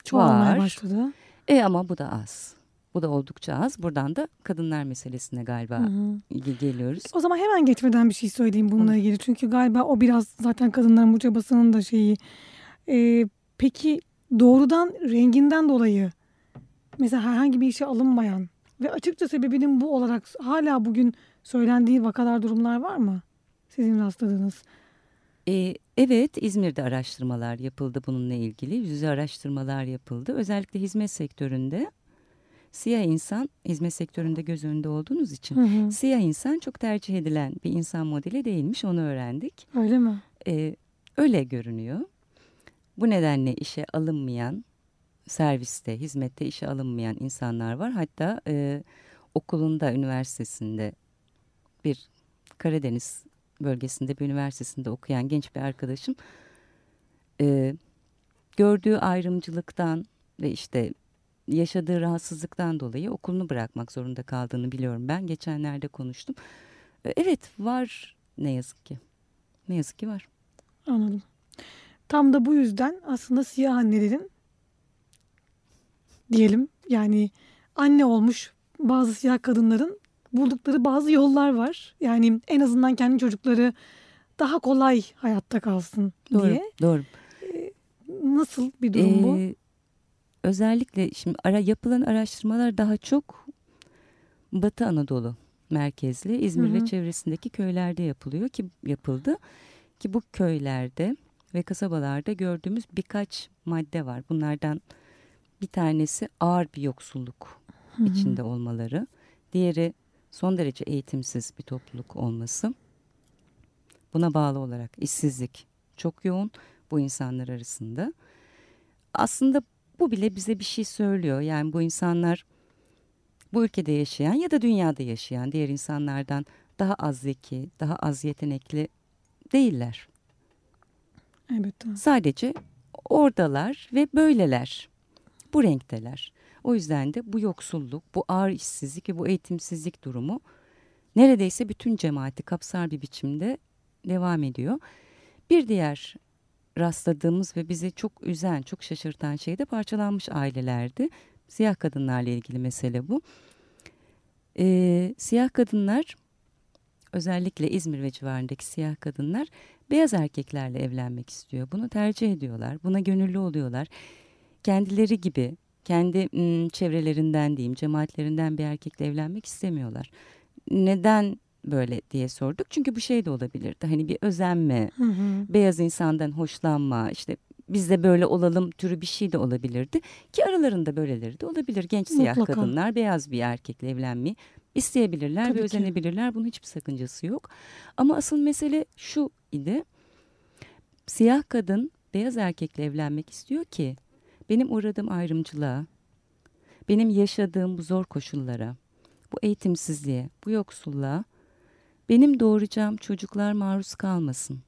Çoğalmaya var. başladı. E ama bu da az. Bu da oldukça az. Buradan da kadınlar meselesine galiba hı hı. geliyoruz. O zaman hemen geçmeden bir şey söyleyeyim bununla hı. ilgili. Çünkü galiba o biraz zaten kadınların bu çabasının da şeyi. Ee, peki doğrudan renginden dolayı mesela herhangi bir işe alınmayan Ve açıkça sebebinin bu olarak hala bugün söylendiği vakalar durumlar var mı? Sizin rastladığınız. Ee, evet İzmir'de araştırmalar yapıldı bununla ilgili. Yüzde araştırmalar yapıldı. Özellikle hizmet sektöründe siyah insan hizmet sektöründe göz önünde olduğunuz için hı hı. siyah insan çok tercih edilen bir insan modeli değilmiş onu öğrendik. Öyle mi? Ee, öyle görünüyor. Bu nedenle işe alınmayan serviste, hizmette işe alınmayan insanlar var. Hatta e, okulunda, üniversitesinde bir Karadeniz bölgesinde bir üniversitesinde okuyan genç bir arkadaşım e, gördüğü ayrımcılıktan ve işte yaşadığı rahatsızlıktan dolayı okulunu bırakmak zorunda kaldığını biliyorum ben. Geçenlerde konuştum. E, evet var ne yazık ki. Ne yazık ki var. Anladım. Tam da bu yüzden aslında siyah annelerin diyelim yani anne olmuş bazı siyah kadınların buldukları bazı yollar var. Yani en azından kendi çocukları daha kolay hayatta kalsın doğru, diye. Doğru. Ee, nasıl bir durum ee, bu? Özellikle şimdi ara, yapılan araştırmalar daha çok Batı Anadolu merkezli İzmir hı hı. ve çevresindeki köylerde yapılıyor ki yapıldı ki bu köylerde ve kasabalarda gördüğümüz birkaç madde var. Bunlardan bir tanesi ağır bir yoksulluk hı hı. içinde olmaları. Diğeri son derece eğitimsiz bir topluluk olması. Buna bağlı olarak işsizlik çok yoğun bu insanlar arasında. Aslında bu bile bize bir şey söylüyor. Yani bu insanlar bu ülkede yaşayan ya da dünyada yaşayan diğer insanlardan daha az zeki, daha az yetenekli değiller. Evet. Sadece oradalar ve böyleler. Bu renkteler. O yüzden de bu yoksulluk, bu ağır işsizlik ve bu eğitimsizlik durumu neredeyse bütün cemaati kapsar bir biçimde devam ediyor. Bir diğer rastladığımız ve bizi çok üzen, çok şaşırtan şey de parçalanmış ailelerdi. Siyah kadınlarla ilgili mesele bu. Ee, siyah kadınlar özellikle İzmir ve civarındaki siyah kadınlar beyaz erkeklerle evlenmek istiyor. Bunu tercih ediyorlar. Buna gönüllü oluyorlar. Kendileri gibi kendi çevrelerinden diyeyim cemaatlerinden bir erkekle evlenmek istemiyorlar. Neden böyle diye sorduk. Çünkü bu şey de olabilirdi. Hani bir özenme, hı hı. beyaz insandan hoşlanma, işte biz de böyle olalım türü bir şey de olabilirdi. Ki aralarında böyleleri de olabilir. Genç siyah Mutlaka. kadınlar beyaz bir erkekle evlenmeyi isteyebilirler Tabii ve ki. özenebilirler. Bunun hiçbir sakıncası yok. Ama asıl mesele şu idi. Siyah kadın beyaz erkekle evlenmek istiyor ki benim uğradığım ayrımcılığa, benim yaşadığım bu zor koşullara, bu eğitimsizliğe, bu yoksulluğa benim doğuracağım çocuklar maruz kalmasın.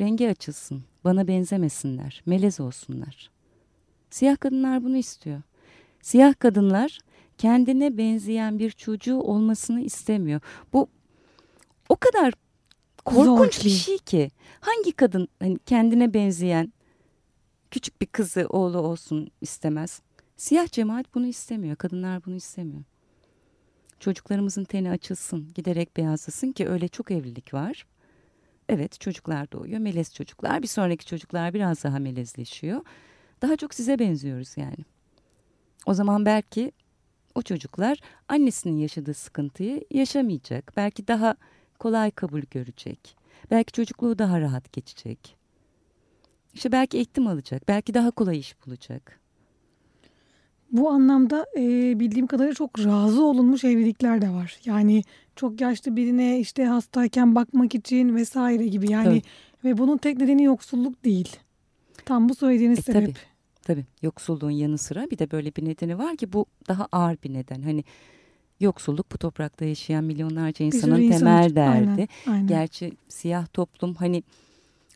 Rengi açılsın, bana benzemesinler, melez olsunlar. Siyah kadınlar bunu istiyor. Siyah kadınlar kendine benzeyen bir çocuğu olmasını istemiyor. Bu o kadar korkunç Zor bir şey ki. Hangi kadın hani kendine benzeyen küçük bir kızı oğlu olsun istemez. Siyah cemaat bunu istemiyor. Kadınlar bunu istemiyor. Çocuklarımızın teni açılsın, giderek beyazlasın ki öyle çok evlilik var. Evet çocuklar doğuyor, melez çocuklar. Bir sonraki çocuklar biraz daha melezleşiyor. Daha çok size benziyoruz yani. O zaman belki o çocuklar annesinin yaşadığı sıkıntıyı yaşamayacak. Belki daha kolay kabul görecek. Belki çocukluğu daha rahat geçecek. İşte belki eğitim alacak. Belki daha kolay iş bulacak. Bu anlamda e, bildiğim kadarıyla çok razı olunmuş evlilikler de var. Yani çok yaşlı birine işte hastayken bakmak için vesaire gibi yani tabii. ve bunun tek nedeni yoksulluk değil. Tam bu söylediğiniz e, sebep. Tabii, tabii yoksulluğun yanı sıra bir de böyle bir nedeni var ki bu daha ağır bir neden. Hani yoksulluk bu toprakta yaşayan milyonlarca insanın insan, temel derdi. Aynen, aynen. Gerçi siyah toplum hani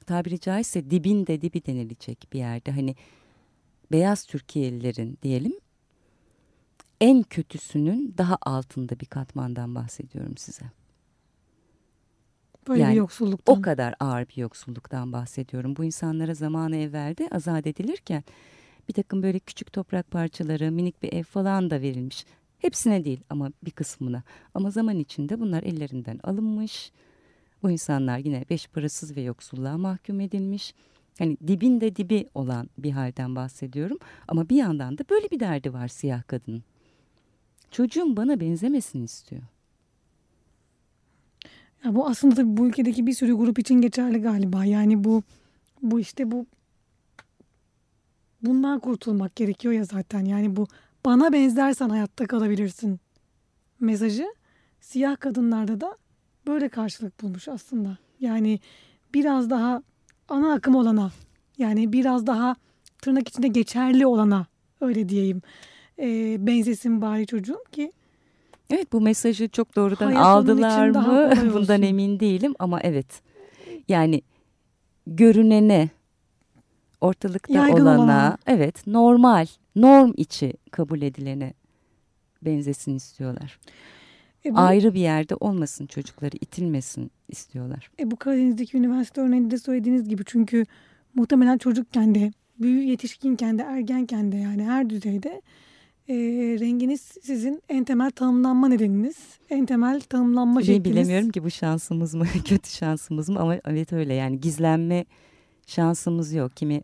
tabiri caizse dibinde dibi denilecek bir yerde. Hani beyaz Türkiye'lilerin diyelim en kötüsünün daha altında bir katmandan bahsediyorum size. Böyle yani bir yoksulluktan. O kadar ağır bir yoksulluktan bahsediyorum. Bu insanlara zamanı evvelde azat edilirken bir takım böyle küçük toprak parçaları, minik bir ev falan da verilmiş. Hepsine değil ama bir kısmına. Ama zaman içinde bunlar ellerinden alınmış. Bu insanlar yine beş parasız ve yoksulluğa mahkum edilmiş. Hani dibinde dibi olan bir halden bahsediyorum. Ama bir yandan da böyle bir derdi var siyah kadının. Çocuğum bana benzemesin istiyor. Ya bu aslında tabii bu ülkedeki bir sürü grup için geçerli galiba. Yani bu bu işte bu bundan kurtulmak gerekiyor ya zaten. Yani bu bana benzersen hayatta kalabilirsin mesajı siyah kadınlarda da böyle karşılık bulmuş aslında. Yani biraz daha ana akım olana yani biraz daha tırnak içinde geçerli olana öyle diyeyim e, benzesin bari çocuğum ki Evet bu mesajı çok doğrudan aldılar mı (laughs) bundan emin değilim ama evet yani görünene ortalıkta Yaygın olana, olana evet normal norm içi kabul edilene benzesin istiyorlar. E bu, Ayrı bir yerde olmasın çocukları itilmesin istiyorlar. E bu Karadeniz'deki üniversite örneğinde de söylediğiniz gibi çünkü muhtemelen çocukken de büyü yetişkinken de ergenken de yani her düzeyde e, renginiz sizin en temel tanımlanma nedeniniz. En temel tanımlanma şekliniz. Bilemiyorum ki bu şansımız mı (laughs) kötü şansımız mı ama evet öyle yani gizlenme şansımız yok. Kimi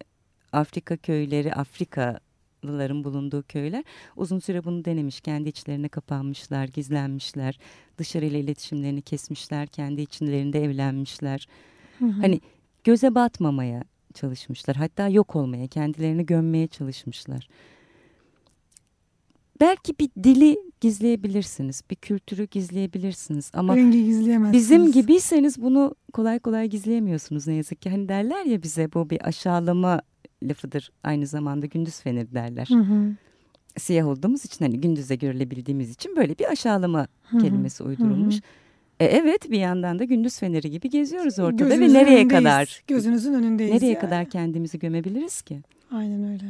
Afrika köyleri Afrika Afrikalıların bulunduğu köyler uzun süre bunu denemiş. Kendi içlerine kapanmışlar, gizlenmişler, dışarıyla iletişimlerini kesmişler, kendi içlerinde evlenmişler. Hı hı. Hani göze batmamaya çalışmışlar. Hatta yok olmaya, kendilerini gömmeye çalışmışlar. Belki bir dili gizleyebilirsiniz, bir kültürü gizleyebilirsiniz ama Rengi gizleyemezsiniz. bizim gibiyseniz bunu kolay kolay gizleyemiyorsunuz ne yazık ki. Hani derler ya bize bu bir aşağılama lafıdır aynı zamanda gündüz feneri derler. Hı hı. Siyah olduğumuz için hani gündüze görülebildiğimiz için böyle bir aşağılama hı hı. kelimesi uydurulmuş. Hı hı. E, evet bir yandan da gündüz feneri gibi geziyoruz ortada Gözünüzün ve nereye önündeyiz. kadar? Gözünüzün önündeyiz. Nereye yani. kadar kendimizi gömebiliriz ki? Aynen öyle.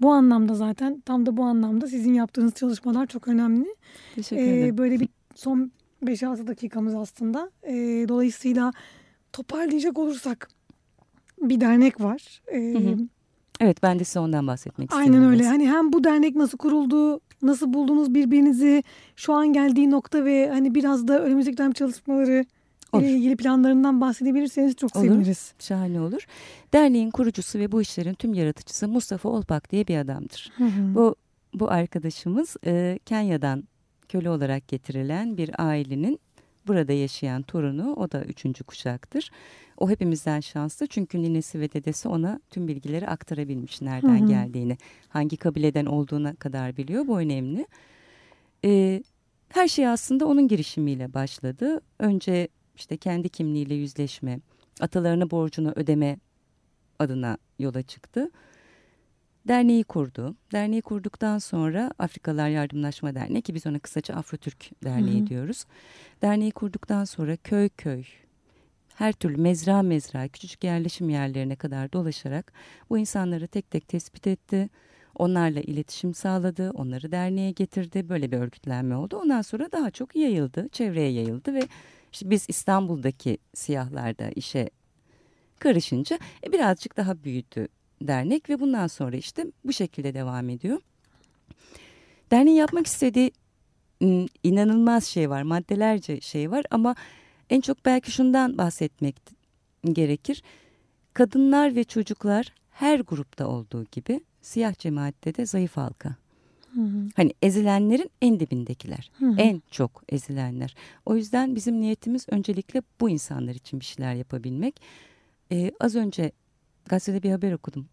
Bu anlamda zaten tam da bu anlamda sizin yaptığınız çalışmalar çok önemli. Teşekkür ederim. Ee, böyle bir son 5-6 dakikamız aslında. Ee, dolayısıyla toparlayacak olursak bir dernek var. Ee, hı hı. Evet ben de size ondan bahsetmek istiyorum. Aynen öyle. Hani hem bu dernek nasıl kuruldu, nasıl buldunuz birbirinizi, şu an geldiği nokta ve hani biraz da önümüzdeki dönem çalışmaları olur. ilgili planlarından bahsedebilirseniz çok olur. seviniriz. Şahane olur. Derneğin kurucusu ve bu işlerin tüm yaratıcısı Mustafa Olpak diye bir adamdır. Hı hı. Bu bu arkadaşımız e, Kenya'dan köle olarak getirilen bir ailenin burada yaşayan torunu o da üçüncü kuşaktır. O hepimizden şanslı çünkü ninesi ve dedesi ona tüm bilgileri aktarabilmiş nereden hı hı. geldiğini, hangi kabileden olduğuna kadar biliyor. Bu önemli. Ee, her şey aslında onun girişimiyle başladı. Önce işte kendi kimliğiyle yüzleşme, atalarına borcunu ödeme adına yola çıktı. Derneği kurdu. Derneği kurduktan sonra Afrikalar Yardımlaşma Derneği ki biz ona kısaca Afrotürk Derneği Hı -hı. diyoruz. Derneği kurduktan sonra köy köy her türlü mezra mezra küçücük yerleşim yerlerine kadar dolaşarak bu insanları tek tek tespit etti. Onlarla iletişim sağladı, onları derneğe getirdi. Böyle bir örgütlenme oldu. Ondan sonra daha çok yayıldı, çevreye yayıldı ve işte biz İstanbul'daki siyahlarda işe karışınca e, birazcık daha büyüdü dernek ve bundan sonra işte bu şekilde devam ediyor. Derneğin yapmak istediği inanılmaz şey var, maddelerce şey var ama en çok belki şundan bahsetmek gerekir. Kadınlar ve çocuklar her grupta olduğu gibi siyah cemaatte de zayıf halka. Hı hı. Hani ezilenlerin en dibindekiler. Hı hı. En çok ezilenler. O yüzden bizim niyetimiz öncelikle bu insanlar için bir şeyler yapabilmek. Ee, az önce gazetede bir haber okudum.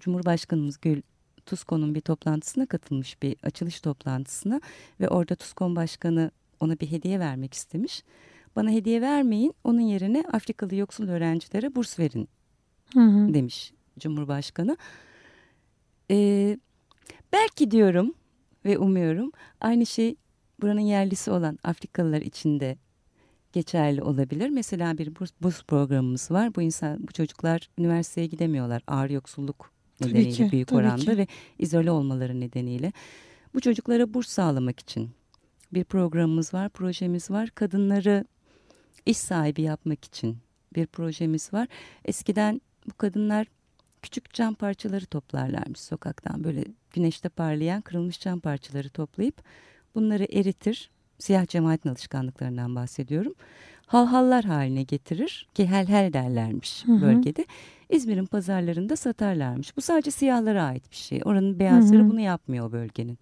Cumhurbaşkanımız Gül TUSKO'nun bir toplantısına katılmış bir açılış toplantısına ve orada TUSKON Başkanı ona bir hediye vermek istemiş. Bana hediye vermeyin onun yerine Afrikalı yoksul öğrencilere burs verin hı hı. demiş Cumhurbaşkanı. Ee, belki diyorum ve umuyorum aynı şey buranın yerlisi olan Afrikalılar için de geçerli olabilir. Mesela bir burs, burs programımız var. Bu insan bu çocuklar üniversiteye gidemiyorlar. Ağır yoksulluk nedeniyle ki, büyük oranda ki. ve izole olmaları nedeniyle. Bu çocuklara burs sağlamak için bir programımız var, projemiz var. Kadınları iş sahibi yapmak için bir projemiz var. Eskiden bu kadınlar küçük cam parçaları toplarlarmış sokaktan. Böyle güneşte parlayan kırılmış cam parçaları toplayıp bunları eritir. Siyah cemaatin alışkanlıklarından bahsediyorum. Halhallar haline getirir ki hel hel derlermiş hı hı. bölgede. İzmir'in pazarlarında satarlarmış. Bu sadece siyahlara ait bir şey. Oranın beyazları hı hı. bunu yapmıyor bölgenin.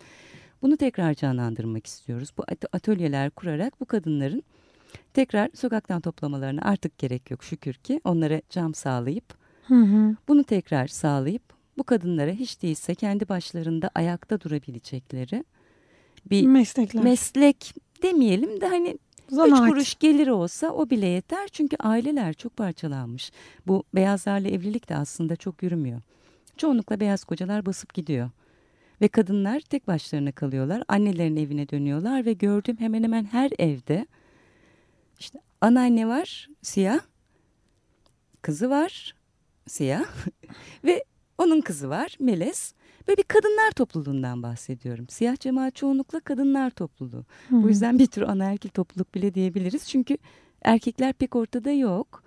Bunu tekrar canlandırmak istiyoruz. Bu atölyeler kurarak bu kadınların tekrar sokaktan toplamalarına artık gerek yok şükür ki onlara cam sağlayıp hı hı. bunu tekrar sağlayıp bu kadınlara hiç değilse kendi başlarında ayakta durabilecekleri bir Meslekler. meslek demeyelim de hani Zanaat. Üç kuruş gelir olsa o bile yeter. Çünkü aileler çok parçalanmış. Bu beyazlarla evlilik de aslında çok yürümüyor. Çoğunlukla beyaz kocalar basıp gidiyor. Ve kadınlar tek başlarına kalıyorlar. Annelerin evine dönüyorlar ve gördüğüm hemen hemen her evde işte anneanne var siyah, kızı var siyah (laughs) ve onun kızı var melez. Böyle bir kadınlar topluluğundan bahsediyorum. Siyah cemaat çoğunlukla kadınlar topluluğu. Hı. Bu yüzden bir tür anaerkil topluluk bile diyebiliriz. Çünkü erkekler pek ortada yok.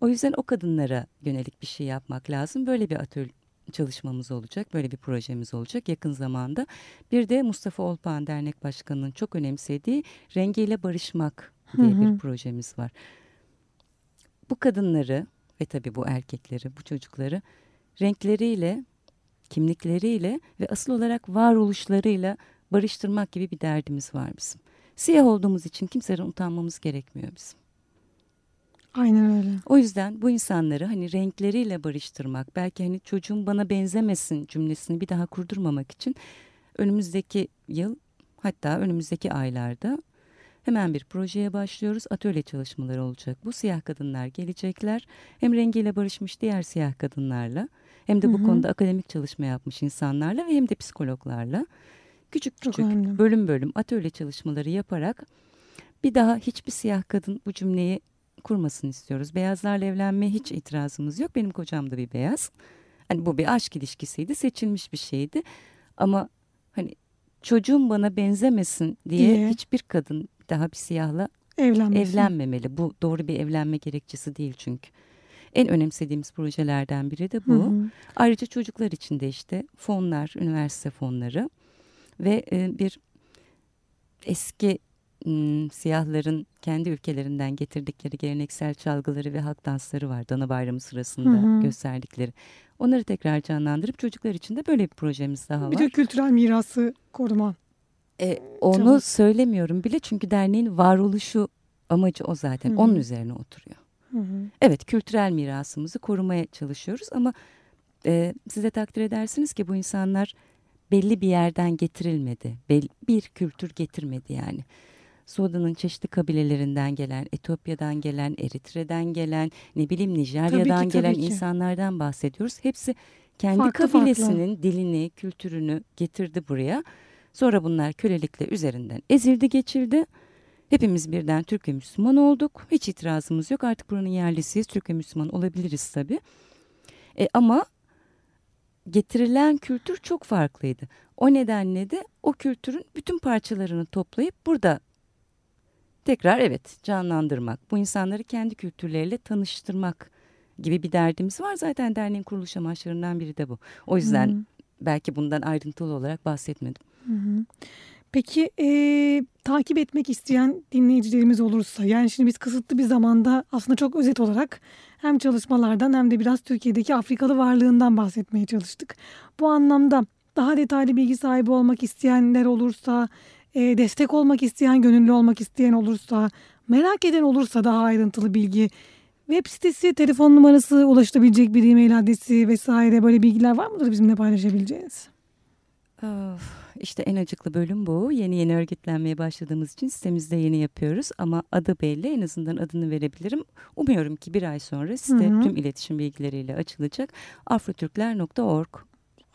O yüzden o kadınlara yönelik bir şey yapmak lazım. Böyle bir atölye çalışmamız olacak. Böyle bir projemiz olacak yakın zamanda. Bir de Mustafa Olpan Dernek Başkanı'nın çok önemsediği rengiyle barışmak diye hı hı. bir projemiz var. Bu kadınları ve tabii bu erkekleri, bu çocukları renkleriyle kimlikleriyle ve asıl olarak varoluşlarıyla barıştırmak gibi bir derdimiz var bizim. Siyah olduğumuz için kimseden utanmamız gerekmiyor bizim. Aynen öyle. O yüzden bu insanları hani renkleriyle barıştırmak, belki hani çocuğum bana benzemesin cümlesini bir daha kurdurmamak için önümüzdeki yıl hatta önümüzdeki aylarda hemen bir projeye başlıyoruz. Atölye çalışmaları olacak. Bu siyah kadınlar gelecekler. Hem rengiyle barışmış diğer siyah kadınlarla hem de bu hı hı. konuda akademik çalışma yapmış insanlarla ve hem de psikologlarla küçük küçük bölüm bölüm atölye çalışmaları yaparak bir daha hiçbir siyah kadın bu cümleyi kurmasın istiyoruz. Beyazlarla evlenmeye hiç itirazımız yok. Benim kocam da bir beyaz. Hani bu bir aşk ilişkisiydi, seçilmiş bir şeydi. Ama hani çocuğum bana benzemesin diye, diye. hiçbir kadın daha bir siyahla evlenmemeli. Bu doğru bir evlenme gerekçesi değil çünkü. En önemsediğimiz projelerden biri de bu. Hı hı. Ayrıca çocuklar için de işte fonlar, üniversite fonları ve e, bir eski siyahların kendi ülkelerinden getirdikleri geleneksel çalgıları ve halk dansları var. Dana Bayramı sırasında hı hı. gösterdikleri. Onları tekrar canlandırıp çocuklar için de böyle bir projemiz daha var. Bir de kültürel mirası koruma. E, onu Canım. söylemiyorum bile çünkü derneğin varoluşu amacı o zaten. Hı -hı. Onun üzerine oturuyor. Hı hı. Evet kültürel mirasımızı korumaya çalışıyoruz ama e, size takdir edersiniz ki bu insanlar belli bir yerden getirilmedi. Bel, bir kültür getirmedi yani. Sudan'ın çeşitli kabilelerinden gelen, Etiyopya'dan gelen, Eritre'den gelen, ne bileyim Nijerya'dan ki, gelen ki. insanlardan bahsediyoruz. Hepsi kendi farklı, kabilesinin farklı. dilini, kültürünü getirdi buraya. Sonra bunlar kölelikle üzerinden ezildi, geçildi. Hepimiz birden Türk ve Müslüman olduk. Hiç itirazımız yok. Artık buranın yerlisiyiz. Türk ve Müslüman olabiliriz tabii. E, ama getirilen kültür çok farklıydı. O nedenle de o kültürün bütün parçalarını toplayıp burada tekrar evet canlandırmak, bu insanları kendi kültürleriyle tanıştırmak gibi bir derdimiz var. Zaten derneğin kuruluş amaçlarından biri de bu. O yüzden hmm. belki bundan ayrıntılı olarak bahsetmedim. Peki e, takip etmek isteyen dinleyicilerimiz olursa yani şimdi biz kısıtlı bir zamanda aslında çok özet olarak hem çalışmalardan hem de biraz Türkiye'deki Afrikalı varlığından bahsetmeye çalıştık. Bu anlamda daha detaylı bilgi sahibi olmak isteyenler olursa, e, destek olmak isteyen, gönüllü olmak isteyen olursa, merak eden olursa daha ayrıntılı bilgi, web sitesi, telefon numarası, ulaşılabilecek bir e-mail adresi vesaire böyle bilgiler var mıdır bizimle paylaşabileceğiniz? Of. İşte en acıklı bölüm bu. Yeni yeni örgütlenmeye başladığımız için sitemizde yeni yapıyoruz. Ama adı belli en azından adını verebilirim. Umuyorum ki bir ay sonra site Hı -hı. tüm iletişim bilgileriyle açılacak. afrotürkler.org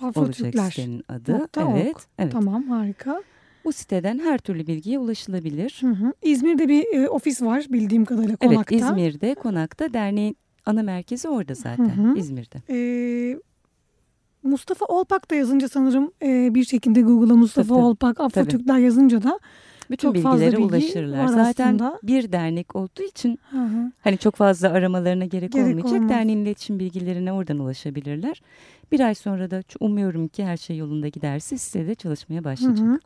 olacak sitenin adı. Nokta evet, evet. Tamam harika. Bu siteden her türlü bilgiye ulaşılabilir. Hı hı. İzmir'de bir e, ofis var bildiğim kadarıyla konakta. Evet İzmir'de konakta derneğin ana merkezi orada zaten hı hı. İzmir'de. Ee, Mustafa Olpak da yazınca sanırım e, bir şekilde Google'a Mustafa tabii, Olpak, Afro yazınca da bütün çok bilgilere fazla bilgi ulaşırlar. Zaten aslında. bir dernek olduğu için hı hı. hani çok fazla aramalarına gerek, gerek olmayacak. Olmaz. Derneğin iletişim bilgilerine oradan ulaşabilirler. Bir ay sonra da umuyorum ki her şey yolunda giderse sitede çalışmaya başlayacak. Hı hı.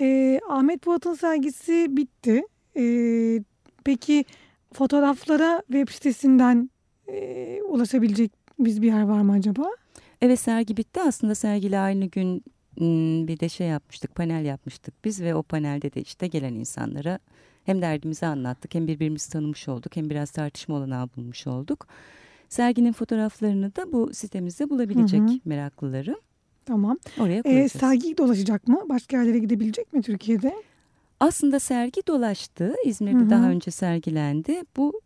E, Ahmet Polat'ın sergisi bitti. E, peki fotoğraflara web sitesinden e, ulaşabilecek biz bir yer var mı acaba? Evet sergi bitti. Aslında sergiyle aynı gün bir de şey yapmıştık, panel yapmıştık biz ve o panelde de işte gelen insanlara hem derdimizi anlattık hem birbirimizi tanımış olduk hem biraz tartışma olanağı bulmuş olduk. Serginin fotoğraflarını da bu sitemizde bulabilecek hı hı. meraklıları. Tamam. Oraya koyacağız. Ee, sergi dolaşacak mı? Başka yerlere gidebilecek mi Türkiye'de? Aslında sergi dolaştı. İzmir'de Hı-hı. daha önce sergilendi. Bu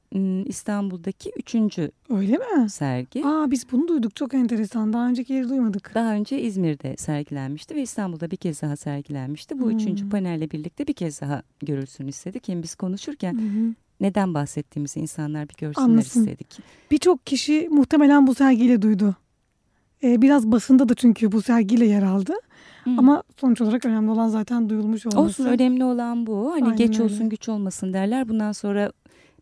İstanbul'daki üçüncü Öyle mi? sergi. Aa, biz bunu duyduk. Çok enteresan. Daha önceki yeri duymadık. Daha önce İzmir'de sergilenmişti ve İstanbul'da bir kez daha sergilenmişti. Bu Hı-hı. üçüncü panelle birlikte bir kez daha görülsün istedik. Hem biz konuşurken Hı-hı. neden bahsettiğimizi insanlar bir görsünler Anlasın. istedik. Birçok kişi muhtemelen bu sergiyle duydu. Ee, biraz basında da çünkü bu sergiyle yer aldı. Hı. Ama sonuç olarak önemli olan zaten duyulmuş olması. Olsun önemli olan bu. Hani Aynen geç öyle. olsun güç olmasın derler. Bundan sonra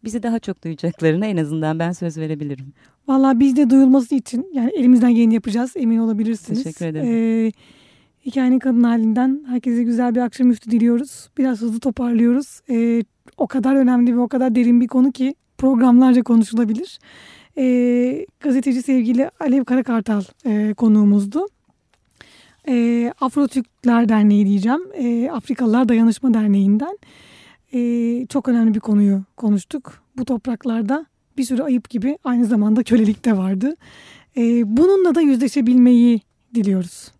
bizi daha çok duyacaklarına en azından ben söz verebilirim. Valla biz de duyulması için yani elimizden geleni yapacağız emin olabilirsiniz. Teşekkür ederim. Ee, hikayenin kadın halinden herkese güzel bir akşamüstü diliyoruz. Biraz hızlı toparlıyoruz. Ee, o kadar önemli ve o kadar derin bir konu ki programlarca konuşulabilir. Ee, gazeteci sevgili Alev Karakartal e, konuğumuzdu e, Afro Türkler Derneği diyeceğim. E, Afrikalılar Dayanışma Derneği'nden e, çok önemli bir konuyu konuştuk. Bu topraklarda bir sürü ayıp gibi aynı zamanda kölelik de vardı. E, bununla da yüzleşebilmeyi diliyoruz.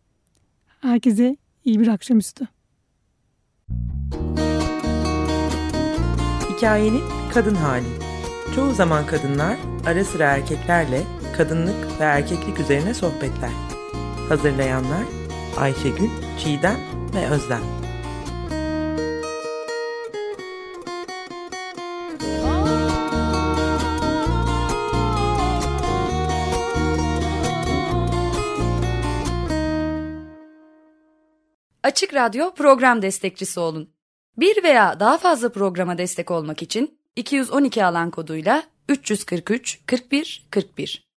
Herkese iyi bir akşamüstü. Hikayenin kadın hali. Çoğu zaman kadınlar, ara sıra erkeklerle kadınlık ve erkeklik üzerine sohbetler. Hazırlayanlar Ayşegül, Çiğdem ve Özlem. Açık Radyo program destekçisi olun. Bir veya daha fazla programa destek olmak için 212 alan koduyla 343 41 41